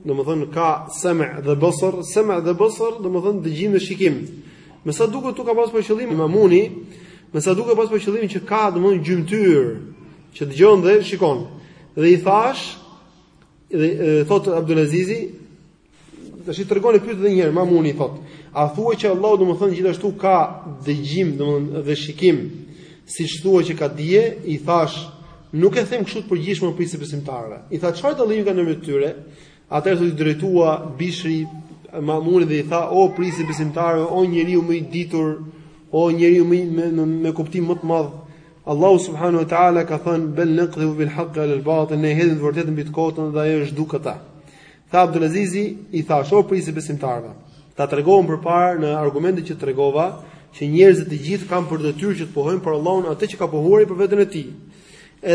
domethënë ka Sem' dhe Basar, Sem' dhe Basar, domethënë dëgjim dhe shikim. Me sa duket këtu ka pas për qëllim Mamuni, me sa duket pas për qëllim që ka domethënë gjymtyr, që dëgjon dhe shikon. Dhe i thash, dhe thot Abdulazizi, Tash i tregon, e pyet edhe një herë, Mamuni i thotë, a thua që Allahu domethënë gjithashtu ka dëgjim, domethënë dhe shikim, siç thua që ka dije, i thash, nuk e them kështu të përgjithshme o prijësi i besimtarëve. I tha çfarë dallimi ka ndërmjet tyre? Atëherë iu drejtua Bishri Mamunit dhe i tha, o prijësi i besimtarëve, o njeriu më i ditur, o njeriu më me, me, me kuptim më të madh, Allahu subhanahu wa taala ka thënë bel naqdhifu bil haqq alal batil ne hedhim të vërtetën mbi të kotën dhe ajo e zhduk atë. Tha Abdulazizi, i thash, o prijësi i besimtarëve, ta tregova më përpara në argumentet që t'tregova, që njerëzit të gjithë kanë për detyrë që të pohojnë për Allahun atë që ka pohuar ai për veten e tij.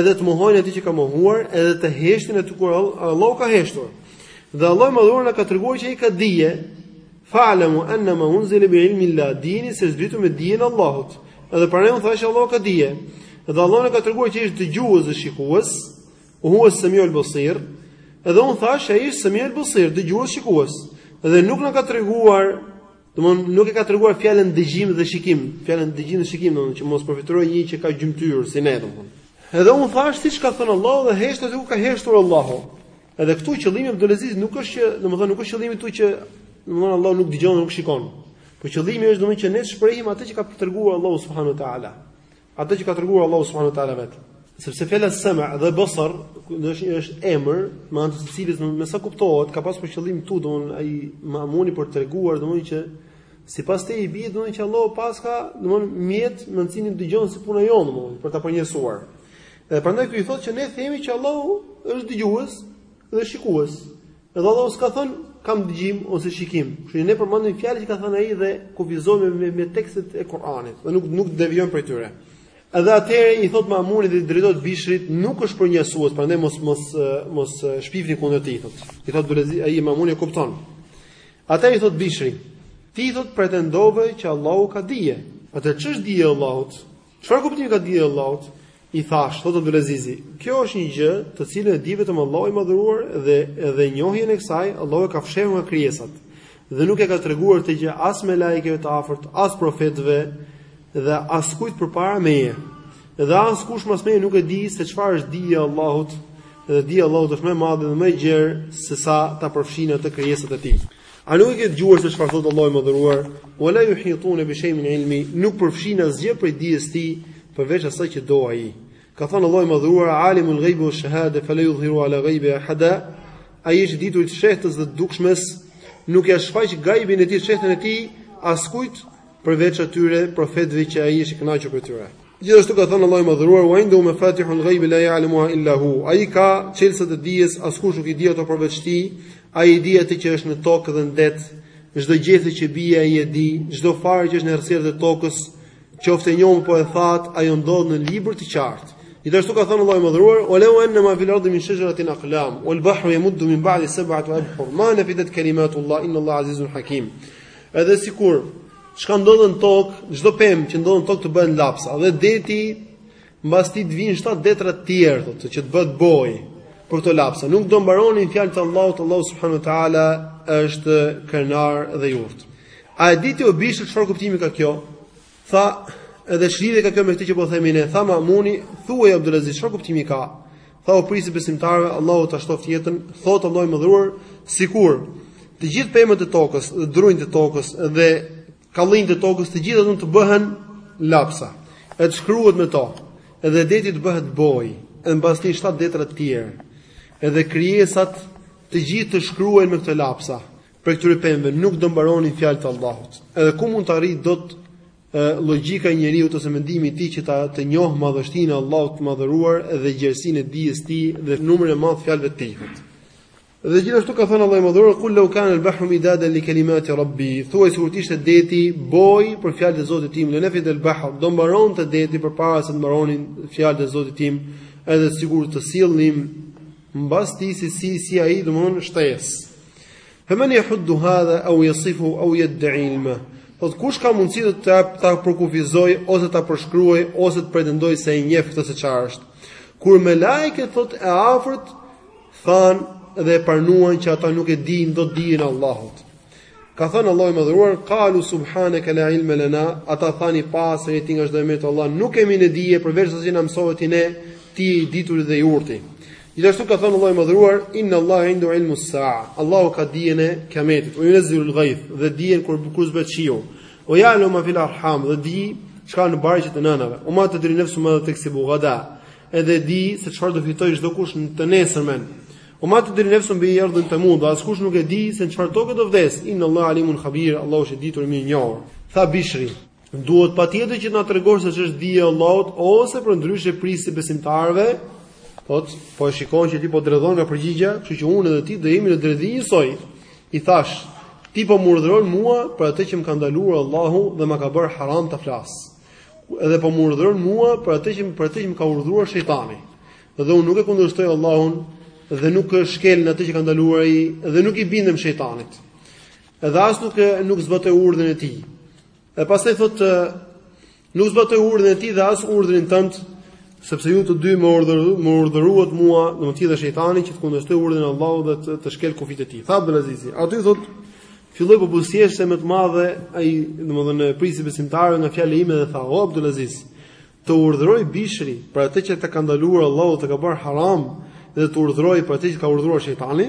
Edhe të mohojnë atë që ka mohuar, edhe të heshtin aty ku Allahu ka heshtur. Dhe Allahu i madhëruar na ka treguar që ai ka dije. Fa'lamu annama unzila bi ilmi Allah, dijeni se zbritu me dijen e Allahut. Edhe prandaj unë thashë Allahu ka dije. Dhe Allahu na ka treguar që është dëgjues dhe shikues, Huwa as-Sami'u al-Basir. Edhe un thash ai është Sami'u al-Basir, dëgjues shikues. Dhe nuk na ka treguar, domthon nuk e ka treguar fjalën dëgjim dhe shikim, fjalën dëgjim dhe shikim domthon që mos përfytyrojë njeri që ka gjymtyr si ne domthon. Edhe un thash siç ka thënë Allahu dhe heshta aty ku ka heshtur Allahu. Edhe këtu qëllimi i Abdulazizit nuk është që, domethënë nuk është qëllimi këtu që domethënë Allahu nuk dëgjon, nuk shikon. Po qëllimi është domethënë që ne të shprehim atë që ka treguar Allahu subhanahu wa taala. Atë që ka treguar Allahu subhanahu wa taala vetë. Sepse fjala sama dhe basar është emër, me anë të së cilës me sa kuptohet, ka pas për qëllim këtu, domthon ai Mamuni për të treguar domthon që sipas teje i bie domthon që Allahu paska domthon mjet me anë të cilin dëgjon si puna jonë domthon për ta përnjësuar. Dhe prandaj ky i thotë që ne themi që Allahu është dëgjues dhe shikues. Edhe Allahu s'ka thënë kam dëgjim ose shikim. Kështu që ne përmendim fjalët që ka thënë ai dhe kufizohemi me, me tekstet e Kuranit dhe nuk nuk devijojmë prej tyre. Edhe atëherë i thot Mamuni dhe i drejtohet Bishrit, nuk është përnjësues, prandaj mos mos mos shpifni kundër tij thot. I thot Dulezi ai Mamuni e kupton. Atëherë i thot Bishri, ti thot pretendove që Allahu ka dije. Atëherë ç'është dija e Allahut? Çfarë kuptimi ka dija e Allahut? I thash, thotë Abdulazizi, kjo është një gjë të cilën e di vetëm Allahu i madhëruar dhe edhe njohjen e kësaj Allahu e ka fshehur nga krijesat dhe nuk e ka treguar këtë gjë as melaikeve të afërt, as profetëve dhe as kujt përpara meje. Dhe askush mas meje nuk e di se çfarë është dija e Allahut dhe dija e Allahut është më e madhe dhe më e gjerë se sa ta përfshin atë krijesat e tij. A nuk e ke dëgjuar se çfarë thotë Allahu i Madhëruar, "Wa la yuhituna bi shay'in min ilmi", nuk përfshin asgjë prej dijes së Tij përveç asaj që do Ai. Ka thënë Allahu i Madhëruar, "Alimul ghaybi wash shahade fala yudhhiru ala ghaybi ahada", Ai është i dituri i të fshehtës dhe të dukshmes, nuk ia shfaq gajbin e Tij të fshehtën e Tij askujt përveç atyre profetëve që Ai është i kënaqur për tyre. Gjithashtu ka thënë Allahu i Madhëruar: "Wa indahu mafatihul ghaibi la ya'lamuha illa hu." Ai ka çelësat e dijes, askush nuk i di ato përveç tij. Ai i di atë që është në tokë dhe në det. Çdo gjethe që bie ai e di, çdo farë që është në errësirat e tokës, qoftë e njomë apo e thatë, ajo ndodhet në libër të qartë. Gjithashtu ka thënë Allahu i Madhëruar: "Wa law anna ma fil ardi min shajaratin aqlam wal bahru yamuddu min ba'di sab'ati abhur ma nafidat kalimatu Allah inna Allah azizun hakim." Edhe sikur Çka ndodhet në tokë, çdo pemë që ndodhet në tokë të bëhen lapsa dhe deti mbas tij të vijnë shtat detra të tjerë, thotë, që të bëhet bojë për këto lapsa. Nuk do mbaronin fjalët e Allahut, Allahu subhanahu wa taala është krenar dhe i urtë. A e diti o Bishr çfarë kuptimi ka kjo? Tha, edhe ç'lidhje ka kjo me këtë që po themi ne. Tha Mamuni, thuaj Abdulaziz, çfarë kuptimi ka? Tha o prijësi i besimtarëve, Allahu ta shtoftë jetën, thotë Allahu i madhëruar, sikur të gjithë pemët e tokës, dhe drunjtë e tokës dhe kallinjtë e tokës të gjitha të bëhen lapsa. E të shkruhet me to, edhe deti të bëhet bojë, e mbas tij shtat detra të tjerë. Edhe krijesat të gjithë të shkruajnë me këto lapsa. Prej këtyre pemëve nuk do mbaronin fjalët e Allahut. Edhe ku mund të arrijë dot logjika e njeriut ose mendimi i tij që ta të njohë madhështinë e Allahut të Madhëruar dhe gjerësinë e dijes së Tij dhe numrin e madh të fjalëve të Tij. Dhe gjithashtu ka thënë Allahu i Madhëruar kul law kana al-bahru midadan li kalimati rabbi, thuaj sikur të ishte deti boj për fjalët e Zotit tim, lenefid al-bahr, do mbaronte deti përpara se të mbaronin fjalët e Zotit tim, edhe sikur të sillnim mbas tij si si, si ai, domthonë shtesë. Femen yahuddu hadha aw yasifu aw yad'i ilma. Thot kush ka mundësi të ta, ta përkufizoj ose ta përshkruaj ose të pretendoj se e njeh këtë se çfarë është. Kur melaiket thot e afërt than dhe e pranuan që ata nuk e dinë dot dijen e Allahut. Ka thënë Allahu i madhëruar, "Qalu subhanaka la ilma lana", ata thanë i pastër je ti nga çdo e metë Allah nuk kemi ne dije përveç asaj që na mësove ti ne, ti je i dituri dhe i urti. Gjithashtu ka thënë Allahu i Madhëruar, Inna Allaha indahu ilmu s-sa'a. Allahu ka dijen e kiametit, u yunzilu l-ghayth, dhe dijen kur kur zbret shiu. O ja'lamu ma fil arham, dhe di çka në barqet e nënave. O ma tedri nefsun madha teksibu gada. Edhe di se çfarë do fitoj çdokush në të nesërmen. O ma tedri nefsun bi ejji ardin temut, dhe askush nuk e di se në çfarë tokë do vdes. Inna Allaha alimun khabir, Allahu është i ditur i mirënjohur. Tha Bishri, Duhet patjetër që të na tregosh se ç'është dija e Allahut ose përndryshe prijësi i besimtarëve, po po e shikon që ti po dredhon nga përgjigja, kështu që unë dhe ti do jemi në dredhi njësoj. I thash, ti po më urdhëron mua për atë që më ka ndaluar Allahu dhe më ka bërë haram ta flas. Edhe po më urdhëron mua për atë që për atë që më ka urdhëruar shejtani. Dhe unë nuk e kundërshtoj Allahun dhe nuk e shkel në atë që ka ndaluar ai dhe nuk i bindem shejtanit. Edhe as nuk e nuk zbatoj urdhrin e tij. E pastaj thotë nuk zbatoj urdhrin e tij dhe as urdhrin tënd, sepse ju të dy më urdhëruat, më urdhëruat mua, domethënë ti dhe shejtani që të kundërshtoj urdhrin e Allahut dhe të, të shkel kufijtë e tij. Tha Abdul Azizi, aty thotë filloi po buzëqeshte më të madhe ai, domethënë prijësi i besimtarëve nga fjala ime dhe tha, "O Abdul Aziz, të urdhëroi Bishri për atë që të ka ndaluar Allahu të ka bërë haram dhe të urdhëroi për atë që ka urdhëruar shejtani?"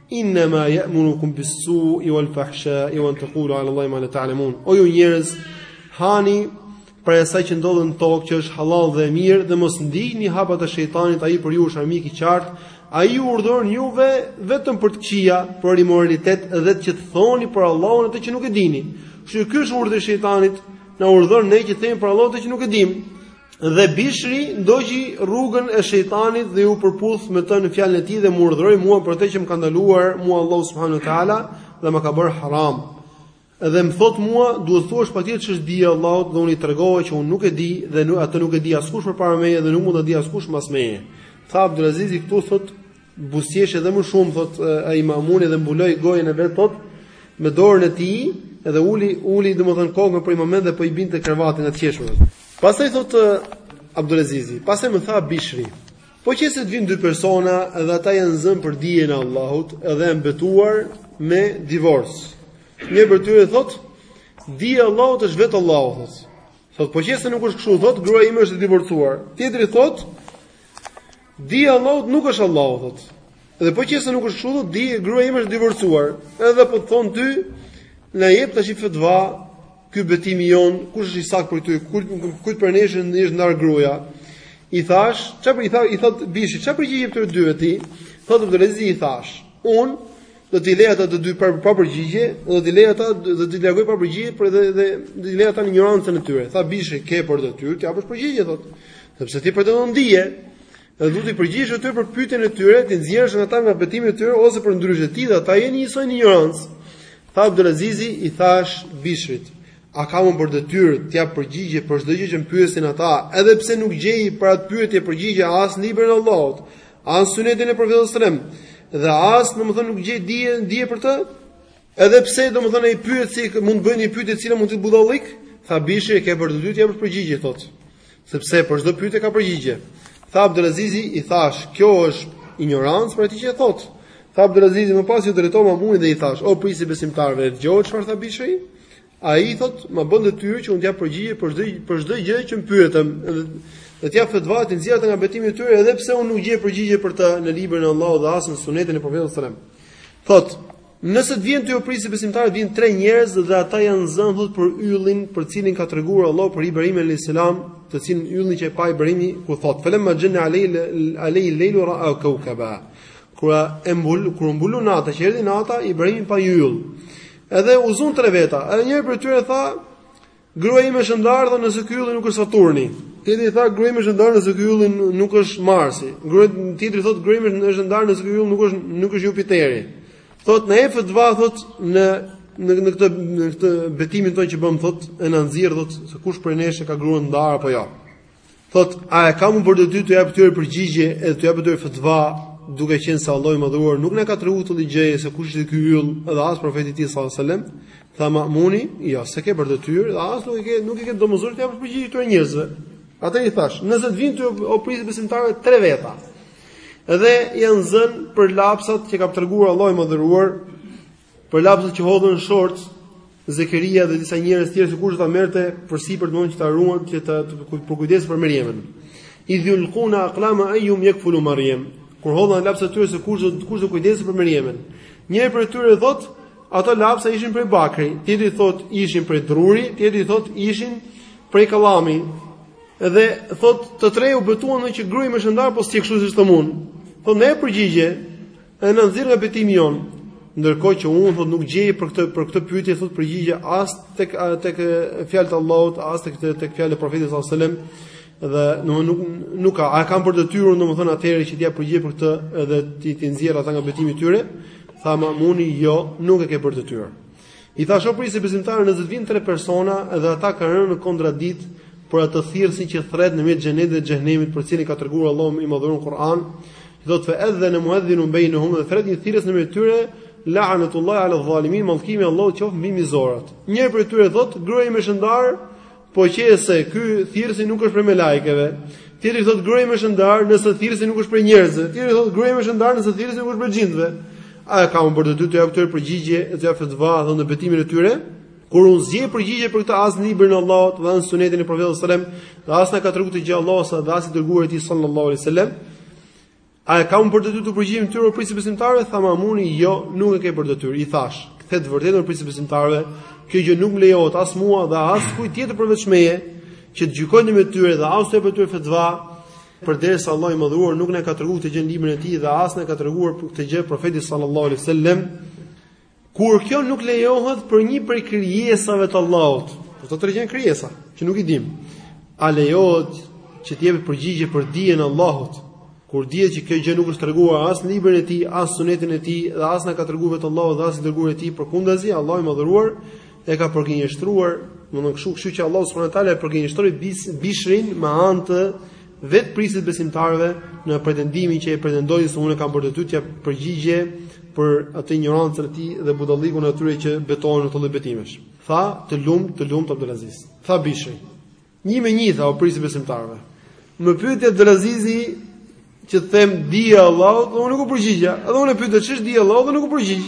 Inna ma ya'murukum bis-su'i wal-fahsha'i wa an taqulu 'ala Allahi ma la ta'lamun. O ju njerëz, hani prej asaj që ndodhet në tokë që është hallall dhe e mirë dhe mos ndiqni hapat e shejtanit, ai për ju është armik i qartë. Ai ju urdhëron juve vetëm për të këqija, për imoralitet dhe të që të thoni për Allahun atë që nuk e dini. Kështu që ky është urdhri i shejtanit, na urdhëron ne që të themi për Allahun atë që nuk e dimë. Dhe Bishri ndoqi rrugën e shejtanit dhe u përputhë me të në fjalën e tij dhe më urdhëroi mua për atë që më ka ndaluar mua Allahu subhanahu wa taala dhe më ka bërë haram. Dhe më thot mua, duhet thuash patjetër ç'është dija e Allahut dhe unë i tregova që unë nuk e di dhe nuk atë nuk e di askush përpara meje dhe nuk mund ta di askush mbas meje. Tha Abdulazizi këtu thot buzëqeshi edhe më shumë thot ai Mamuni dhe mbuloi gojën e vet thot me dorën e tij edhe uli uli domethën kokën për një moment dhe po i binte krevatin e qeshur. Pastaj thotë Abdulazizi, pastaj më tha Bishri, po qe se të vinë dy persona dhe ata janë zënë për dijen e Allahut dhe janë betuar me divorc. Njëri prej tyre thotë, dija e Allahut është vetë Allahu thotë. Thotë, po qe se nuk është kështu, thotë gruaja ime është e divorcuar. Tjetri thotë, Dija e Allahut nuk është Allahu thot. Dhe po qe se nuk është kështu, di gruaja ime është e divorcuar. Edhe po të thon ty, na jep tashi fetva, ky betimi jonë, kush është i saktë për ty, kujt kujt prej nesh i është ndar gruaja. I thash, çfarë i tha, i thot Bishri, çfarë përgjigje jep të dyve ti? Thot Abdulazizi thash, un do t'i lejë ata të dy pa pa përgjigje, do t'i lejë ata do t'i largoj pa përgjigje, por edhe edhe do t'i lejë ata në injorancën e tyre. Tha Bishri, ke për detyrë të japësh përgjigje thotë, sepse ti pretendon dije. Dhe do t'u përgjigjesh atyre për pyetjen e tyre, t'i nxjerrësh nga ata nga betimi i tyre ose përndryshe ti dhe ata jeni njësoj në injorancë. Tha Abdulazizi i thashë Bishrit, a kam unë për detyrë të jap përgjigje për çdo gjë që më pyesin ata, edhe pse nuk gjej për atë pyetje përgjigje as në librin e Allahut, As në sunetin e profetit sallam dhe as domethënë nuk gjej dije dije për të. Edhe pse domethënë ai pyet si mund të bëjë një pyetje e cila mund të jetë budallallëk, tha Bishri e ke për detyrë t'i japësh përgjigje thotë. Sepse për çdo pyetje ka përgjigje. Tha Abdulazizi i thashë, kjo është injorancë për atë që e thotë. Tha Abdulazizi më pas iu drejtova Mamunit dhe i thashë, o prijësi i besimtarëve, dëgjove çfarë tha Bishri? Ai thotë, më bën detyrë që unë t'i jap përgjigje për çdo për çdo gjë që më pyesin, dhe t'i jap fetva t'i nxjerr nga betimi i tyre, edhe pse unë nuk gjej përgjigje për të në librin e Allahut dhe as në sunetin e profetit sallallahu alajhi wasallam. Thotë, nëse të vijnë ty o prijësi i besimtarëve, vijnë tre njerëz dhe ata janë zënë thotë për yllin, për të cilin ka treguar Allahu për Ibrahim alayhis salam, të cilin yllin që e pa Ibrahimi, ku thotë, "Falamma janna alayhi alayhi al-layl ra'a kawkaba." Kur e mbul, kur e mbuloi nata, që erdhi nata, Ibrahimi pa yll. Edhe u zun tre veta. Edhe njëri prej tyre tha, gruaja ime është e ndarë tha nëse ky ylli nuk është Saturni. Tjetri tha, gruaja ime është e ndarë nëse ky ylli nuk është Marsi. Gruaja tjetri thotë, gruaja ime është e ndarë nëse ky ylli nuk është nuk është Jupiteri. Thotë na jep fetva thotë në në në këtë në këtë betimin tonë që bëmë thotë e na nxjerr thotë se kush prej nesh e ka gruan ndarë apo jo. Ja. Thotë, a e kam unë për detyrë t'u jap këtyre përgjigje edhe t'u jap këtyre fetva, duke qenë se Allahu i Madhëruar nuk na ka treguar këtu dije se kush ishte ky yll, edhe as profeti i tij sallallahu alajhi wasallam, tha Ma'muni, jo, s'e ke për detyrë, dhe as nuk e ke nuk e ke domosdo t'u japësh përgjigje këtyre njerëzve. Atëherë i thashë, nëse të vijnë ty o prijësi i besimtarëve tre veta. Dhe janë zënë për lapsat që ka treguar Allahu i Madhëruar Për lapsat që hodhën në short, Zekeria dhe disa njerëz të tjerë se kush do ta merrte përsipër domethënë që ta ruante që të përkujdesej për Merjemen. Idh yulquna aqlama ayum yakfulu Maryam. Kur hodhën lapsat e tyre se kush do kush do kujdesej për Merjemen. Njëri prej tyre thotë, ato lapsa ishin prej bakri, tjetri thotë ishin prej druri, tjetri thotë ishin prej kallami. Dhe thotë të tre u betuan që gruaja ime është e ndarë po s'qe kështu si them unë. Po na jep përgjigje, E na nxirr nga betimi jonë, ndërkohë që unë thotë nuk gjej për këtë për këtë pyetje thotë përgjigje as tek tek fjalët e Allahut, as tek tek fjalët e profetit sallallahu alajhi wasallam dhe nuk nuk nuk ka a e kam për detyrë unë domethënë atëherë që t'i jap përgjigje për këtë edhe t'i t'i nxjerr ata nga betimi i tyre, tha Mamuni, jo, nuk e ke për detyrë. I thashë o prisi i besimtarëve nëse vin tre persona dhe ata kanë rënë në kontradikt për atë thirrësin që thret në mes xhenetit dhe xhehenemit për cilin ka treguar Allahu i madhëruar në Kur'an, që thotë fa adhana muadhinun bainahum dhe thret një thirrës në mes tyre la'natullahi ala dhalimin mallkimi i Allahut qoftë mbi mizorat. Një prej tyre thotë gruaja ime është e ndarë Po qe se ky thirrsi nuk është prej melaikeve. Tjetri thotë gruaja ime është e ndarë, nëse thirrsi nuk është prej njerëzve. Tjetri thotë gruaja ime është e ndarë, nëse thirrsi nuk është prej xhindve. A e kam për detyrë t'u jap këtyre përgjigje, t'u jap fetva dhe në betimin e tyre? Kur unë s'gjej përgjigje për këtë as në librin e Allahut dhe as në sunetin e profetit sallallahu alajhi wasallam, dhe as na ka treguar këtë gjë Allahu sa dhe as i dërguari i tij sallallahu alajhi wasallam, A e kam për detyrë t'u përgjigjem këtyre o prisi i besimtarëve? Tha Mamuni, jo, nuk e ke për detyrë. I thash, e the të vërtetën o prisi i besimtarëve, kjo gjë nuk më lejohet as mua dhe as kujt tjetër përveç meje, që të gjykojë në mes tyre dhe as t'u japë atyre fetva, përderisa Allahu i madhëruar nuk na ka treguar këtë gjë në librin e tij dhe as na ka treguar këtë gjë profeti sallallahu alaihi wasallam. Kur kjo nuk lejohet për një prej krijesave të Allahut, për të tregjen krijesa që nuk i dim. A lejohet që të japim përgjigje për dijen e Allahut? Kur dihet që kjo gjë nuk është treguar as në librin e tij, as në sunetin e tij dhe as na ka treguar vetë Allahu dhe as i dërguari i tij, përkundazi Allahu i madhëruar e ka përgënjeshtruar, domethënë kështu, kështu që Allah s.w.t. e përgënjeshtroi Bishrin me anë të Vetë prisit të besimtarëve në pretendimin që ai pretendoi se unë kam për detyrë t'i jap përgjigje për atë injorancën e tij dhe budallikun e atyre që betohen në këto lloj betimesh. Tha, të lumt, të lumt Abdulaziz. Tha Bishri, një me një tha o prisi i besimtarëve. Më pyeti Abdulazizi që të them dija e Allahut dhe unë nuk u përgjigja. Edhe unë e pyeta ç'është dija e Allahut dhe nuk u përgjigj.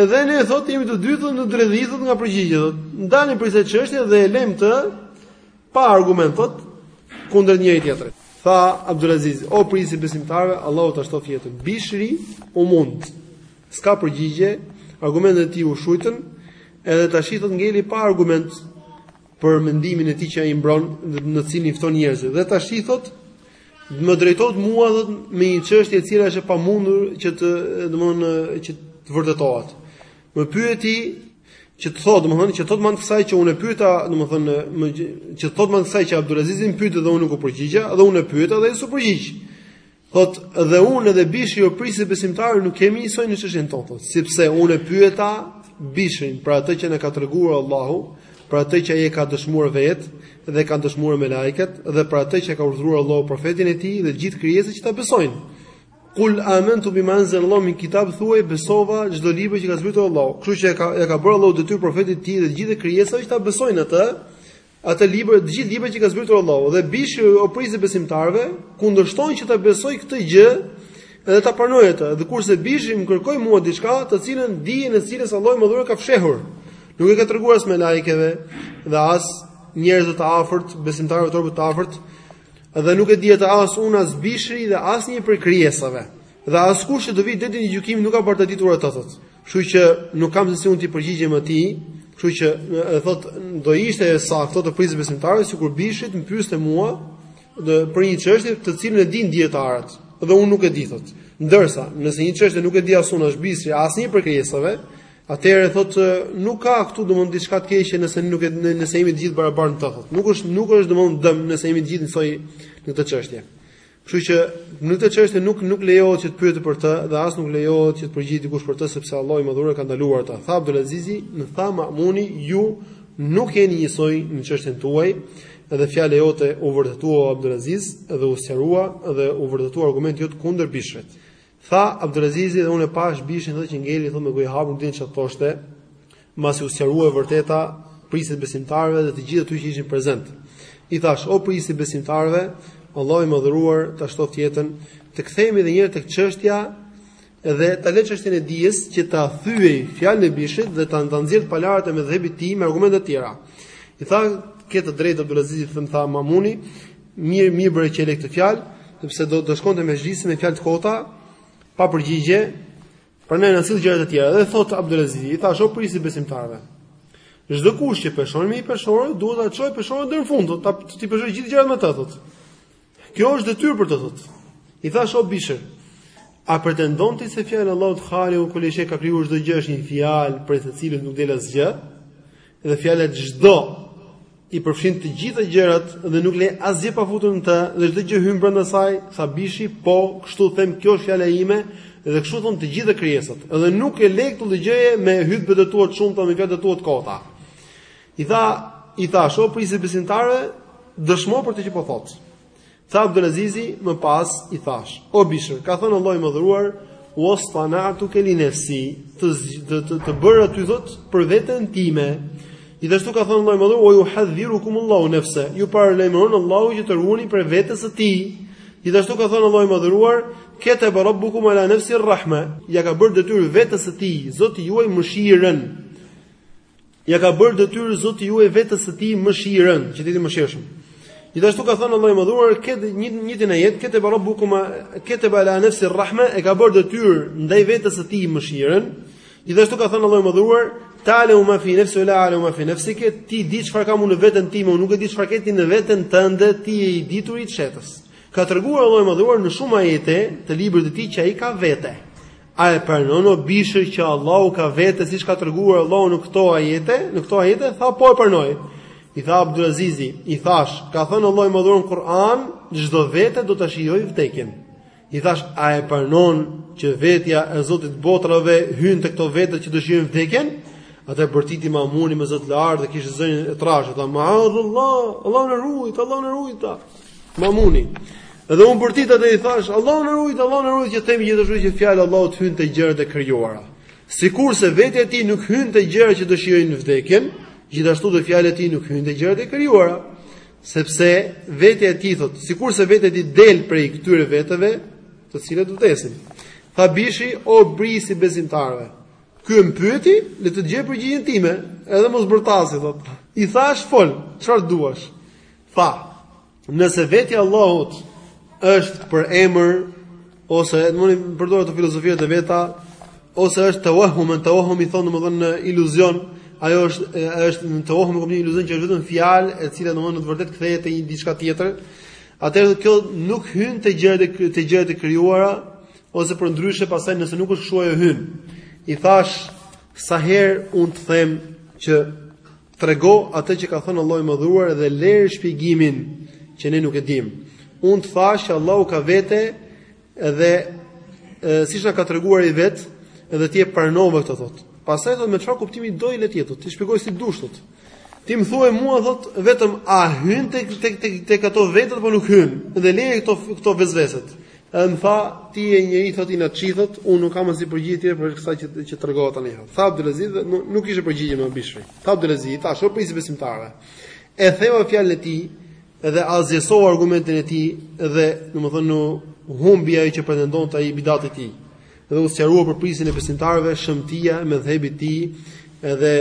Edhe ne thotë jemi të dytë në dredhitët nga përgjigjet. Ndani për këtë çështje dhe e lëmë të Pa argument thot kundër njëri tjetrit. Tha Abdulaziz, o prisi i besimtarëve, Allahu ta shtoftë jetën. Bishri u mund. S'ka përgjigje, argumentet e tij u shujtën, edhe tashi thot ngeli pa argument për mendimin e tij që ai mbron dhe në të cilin i fton njerëzit. Dhe tashi thot më drejtohet mua thot me një çështje e cila është e pamundur që të, domthonë që të vërtetohet. Më pyeti Që të thotë, domethënë, që thotë me anë të kësaj që unë e pyeta, domethënë, që thotë me anë të kësaj që Abdulazizi më pyeti dhe unë nuk u përgjigja, dhe unë e pyeta dhe ai s'u përgjigj. Thot, dhe unë edhe Bishri o prisi i besimtarëve nuk jemi njësoj në çështjen tonë, thot, sepse unë e pyeta Bishrin për atë që na ka treguar Allahu, për atë që ai e ka dëshmuar vet dhe ka dëshmuar melaiket dhe për atë që e ka urdhëruar Allahu profetin e tij dhe gjithë krijesat që ta besojnë. Kul amantu bima anzal Allah min kitab thuaj besova çdo libër që ka zbritur Allahu. Kështu që e ka e ka bërë Allahu detyrë profetit të tij dhe të gjithë krijesave që ta besojnë atë, atë libër, të gjithë librat që ka zbritur Allahu. Dhe Bishri o prijës i besimtarëve kundërshton që ta besojë këtë gjë dhe ta pranojë atë. Dhe kurse Bishri më kërkoi mua diçka, të cilën dijen e cilës Allahu i madhëruar ka fshehur. Nuk e ka treguar as melaikeve dhe as njerëzve të afërt, besimtarëve të afërt, Dhe nuk e di atë as unë as Bishri dhe asnjë prej krijesave. Dhe askush që do vijë ditën e gjykimit nuk ka për ta ditur atë thotë. Kështu që nuk kam se si unë t'i përgjigjem atij, kështu që e thotë do ishte e saktë o prijës i besimtarëve sikur Bishri të më pyeste mua për një çështje të cilën e din dietarët dhe unë nuk e di thotë. Ndërsa, nëse një çështje nuk e di as unë as Bishri, asnjë prej krijesave, Atëherë thotë nuk ka këtu domthon diçka të keqe nëse nuk e nëse jemi të gjithë barabartë thotë. Nuk është nuk është domthon dëm nëse jemi të gjithë njësoj në këtë çështje. Kështu që në këtë çështje nuk nuk lejohet që të pyetet për të dhe as nuk lejohet që të përgjigjet dikush për të sepse Allahu i madhëruar ka ndaluar atë. Tha Abdul Azizi, më tha Mamuni, ju nuk jeni njësoj në çështjen tuaj. Edhe fjala jote u vërtetua Abdul Aziz dhe u sqarua dhe u vërtetua argumenti jot kundër Bishrit. Tha Abdulazizi dhe unë e pash Bishrin thotë që ngeli thotë me gojë hapur nuk dinte çfarë thoshte, mbasi u sqarua e vërteta prijësit të besimtarëve dhe të gjithë aty që ishin prezent. I thash, o prijës i besimtarëve, Allah i madhëruar ta shtoftë jetën, të kthehemi edhe një herë tek çështja dhe ta lë çështjen e dijes që të thyej fjallë në bishit dhe t'ia nxjerr të palarat e medhhebit të tij me argumente të tjera. I tha, ke të drejtë Abdulaziz, më tha Mamuni, Mirë, mirë bëre që e le këtë fjalë, sepse do të shkonte mexhlisi me fjalë të kota, pa përgjigje. Prandaj na sill gjëra të tjera. Dhe thot Abdulaziz, i thashë o prijës i besimtarëve. Çdo kush që peshon me një peshore, duhet ta çojë peshoren deri në fund, ta t'i peshojë gjithë gjërat me të thot. Kjo është detyrë për të thot. I thashë o Bishr. A pretendon ti se fjala e Allahut haliku kuli shej ka krijuar çdo gjë është një fjalë për të cilën nuk del asgjë? Dhe fjala çdo i përfshin të gjitha gjërat dhe nuk le asgjë pa futur në të dhe çdo gjë hyn brenda saj, tha Bishri, po, kështu them, kjo është fjala ime dhe kështu thon të gjitha krijesat. Dhe nuk e le këtë gjë me hytbet e tua të shumta me fjalët e tua të kota. I tha, i thash, o prijës i besimtarëve, dëshmo për të që po thot. Tha Abdulazizi, më pas i thash: "O Bishr, ka thënë Allahu i madhëruar, "Wastanatuke li nefsi", të të të, të bëra ty thot për veten time. Gjithashtu ka thënë Allahu i madhëruar, "Wa juhadhirukum Allahu nefse", ju paralajmëron Allahu që të ruheni prej vetes së tij. Gjithashtu ka thënë Allahu i madhëruar, "Ketebe rabbukum ala nefsi rahma", ja ka bërë detyrë vetes së tij, Zoti juaj mëshirën. Ia ka bërë detyrë Zoti juaj vetes së tij mëshirën, që të jetë i mëshirshëm. Gjithashtu ka thënë Allahu i Madhuar, po të njëjtin ajet, ketebe rabbukum, ketebe ala nefsihi rrahme e ka bërë detyrë ndaj vetes së tij mëshirën. Gjithashtu ka thënë Allahu i Madhuar, ta'lamu ma fi nafsi ve la a'lamu ma fi nafsika, ti di çfarë kam unë në veten time, unë nuk e di çfarë ke ti në veten tënde, ti je i ditur i fshehtës. Ka treguar Allahu i Madhuar në shumë ajete të librit të tij që ai ka vete. A e pranon o Bishër që Allahu ka vete siç ka treguar Allahu në këto ajete, në këto ajete tha po e pranoj. I tha Abdulazizi, i thash, ka thënë Allahu i Madhëruar në Kur'an, çdo vete do ta shijojë vdekjen. I thash, a e pranon që vetja e Zotit të botrave hyn te këto vete që do shijojnë vdekjen? Atëherë bërtiti Mamuni me zë të lartë dhe kishte zënë e trashë, tha, "Ma'adhallah, Allahu na ruajt, Allahu na ruajt." Mamuni. Edhe unë bërtita dhe i thash, Allahu na rujt, Allahu na rujt, që të themi gjithashtu që fjala e Allahut hyn te gjërat e krijuara. Sikurse vetja e tij nuk hyn te gjërat që do shijojnë vdekjen, gjithashtu dhe fjalët e tij nuk hyjnë te gjërat e krijuara. Sepse vetja e tij thot, sikurse vetja e tij del prej këtyre veteve, të cilat do vdesin. Tha Bishri, o prijësi i besimtarve, ky më pyeti, le të dëgjojë përgjigjen time, edhe mos bërtasi, thot. I thash, fol, çfarë duash, Tha, nëse vetja e Allahut është përemër, ose domethënë i përdor filozofitë e veta, ose është tewahum, tewahum i thonë domethënë iluzion, ajo është, është në tewahum, në iluzion që është vetëm fjalë, e cila domethënë në të vërtetë kthehet te një diçka tjetër, atëherë kjo nuk hyn te gjërat te gjërat e krijuara ose përndryshe pastaj nëse nuk është ashtu ajo hyn. I thash sa herë un të them që Trego atë që ka thënë Allahu i Madhëruar dhe lëre shpjegimin që ne nuk e dimë. Unë të thashë që Allahu ka vete dhe siç na ka treguar ai vet, edhe ti e pranove këtë thot. Pastaj thot me çfarë kuptimi do ja le ti thot. Ti shpjegoje si të dush thot. Ti më thuaj mua thot vetëm a hyn tek tek tek te ato vetet apo nuk hyn. Dhe leri këto këto vesveset. Më tha, ti je njeri thot inatçi thot, unë nuk kam asnjë përgjigje tjetër përveç kësaj që që tregova tani. Tha Abdulaziz dhe nuk, nuk kishte përgjigje më Bishri. Tha Abdulaziz, thashë o prijësi i besimtarëve. E theva fjalën e tij dhe asgjësova argumentin e tij dhe domethënë humbi ajo që pretendonte ai bidati i tij. Dhe u sqarua për prijësin e besimtarëve shëmtia e medhhebit të tij edhe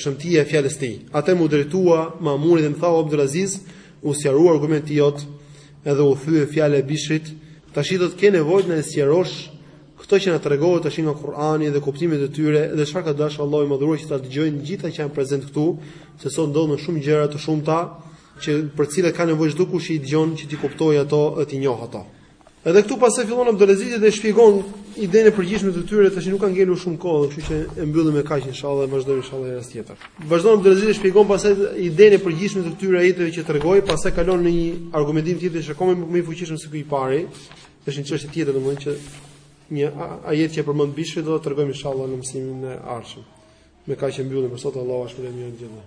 shëmtia e fjalës së tij. Atëherë m'u drejtua Mamuni dhe më tha Abdulaziz, u sqarua argumenti jot Edhe u thye fjala e Bishrit, Tashi do të ke nevojë të na e sqarosh këto që na tregove tashi nga Kur'ani dhe kuptimet e tyre dhe çfarë ka dashur Allahu i Madhëruar që ta dëgjojnë të gjithë ata që janë prezent këtu, se sot ndodhën shumë gjëra të shumta që për të cilat ka nevojë çdokush që i dëgjon që t'i kuptojë ato dhe t'i njohë ato. Edhe këtu pastaj fillon Abdulazizi dhe shpjegon idenë e përgjithshme të tyre, tashi nuk ka ngelur shumë kohë, kështu që e mbyllim me kaq inshallah dhe vazhdojmë inshallah herë tjetër. Vazhdon Abdulazizi dhe shpjegon pastaj idenë e përgjithshme të këtyre ajeteve që tregoi, pastaj kalon në një argumentim tjetër që është akoma më i fuqishëm se ky i pari. Është një çështje tjetër domethënë që një ajet që e përmend Bishri do ta tregojmë inshallah në mësimin e ardhshëm. Me kaq e mbyllim për sot Allahu ju shpërbleftë të gjithëve.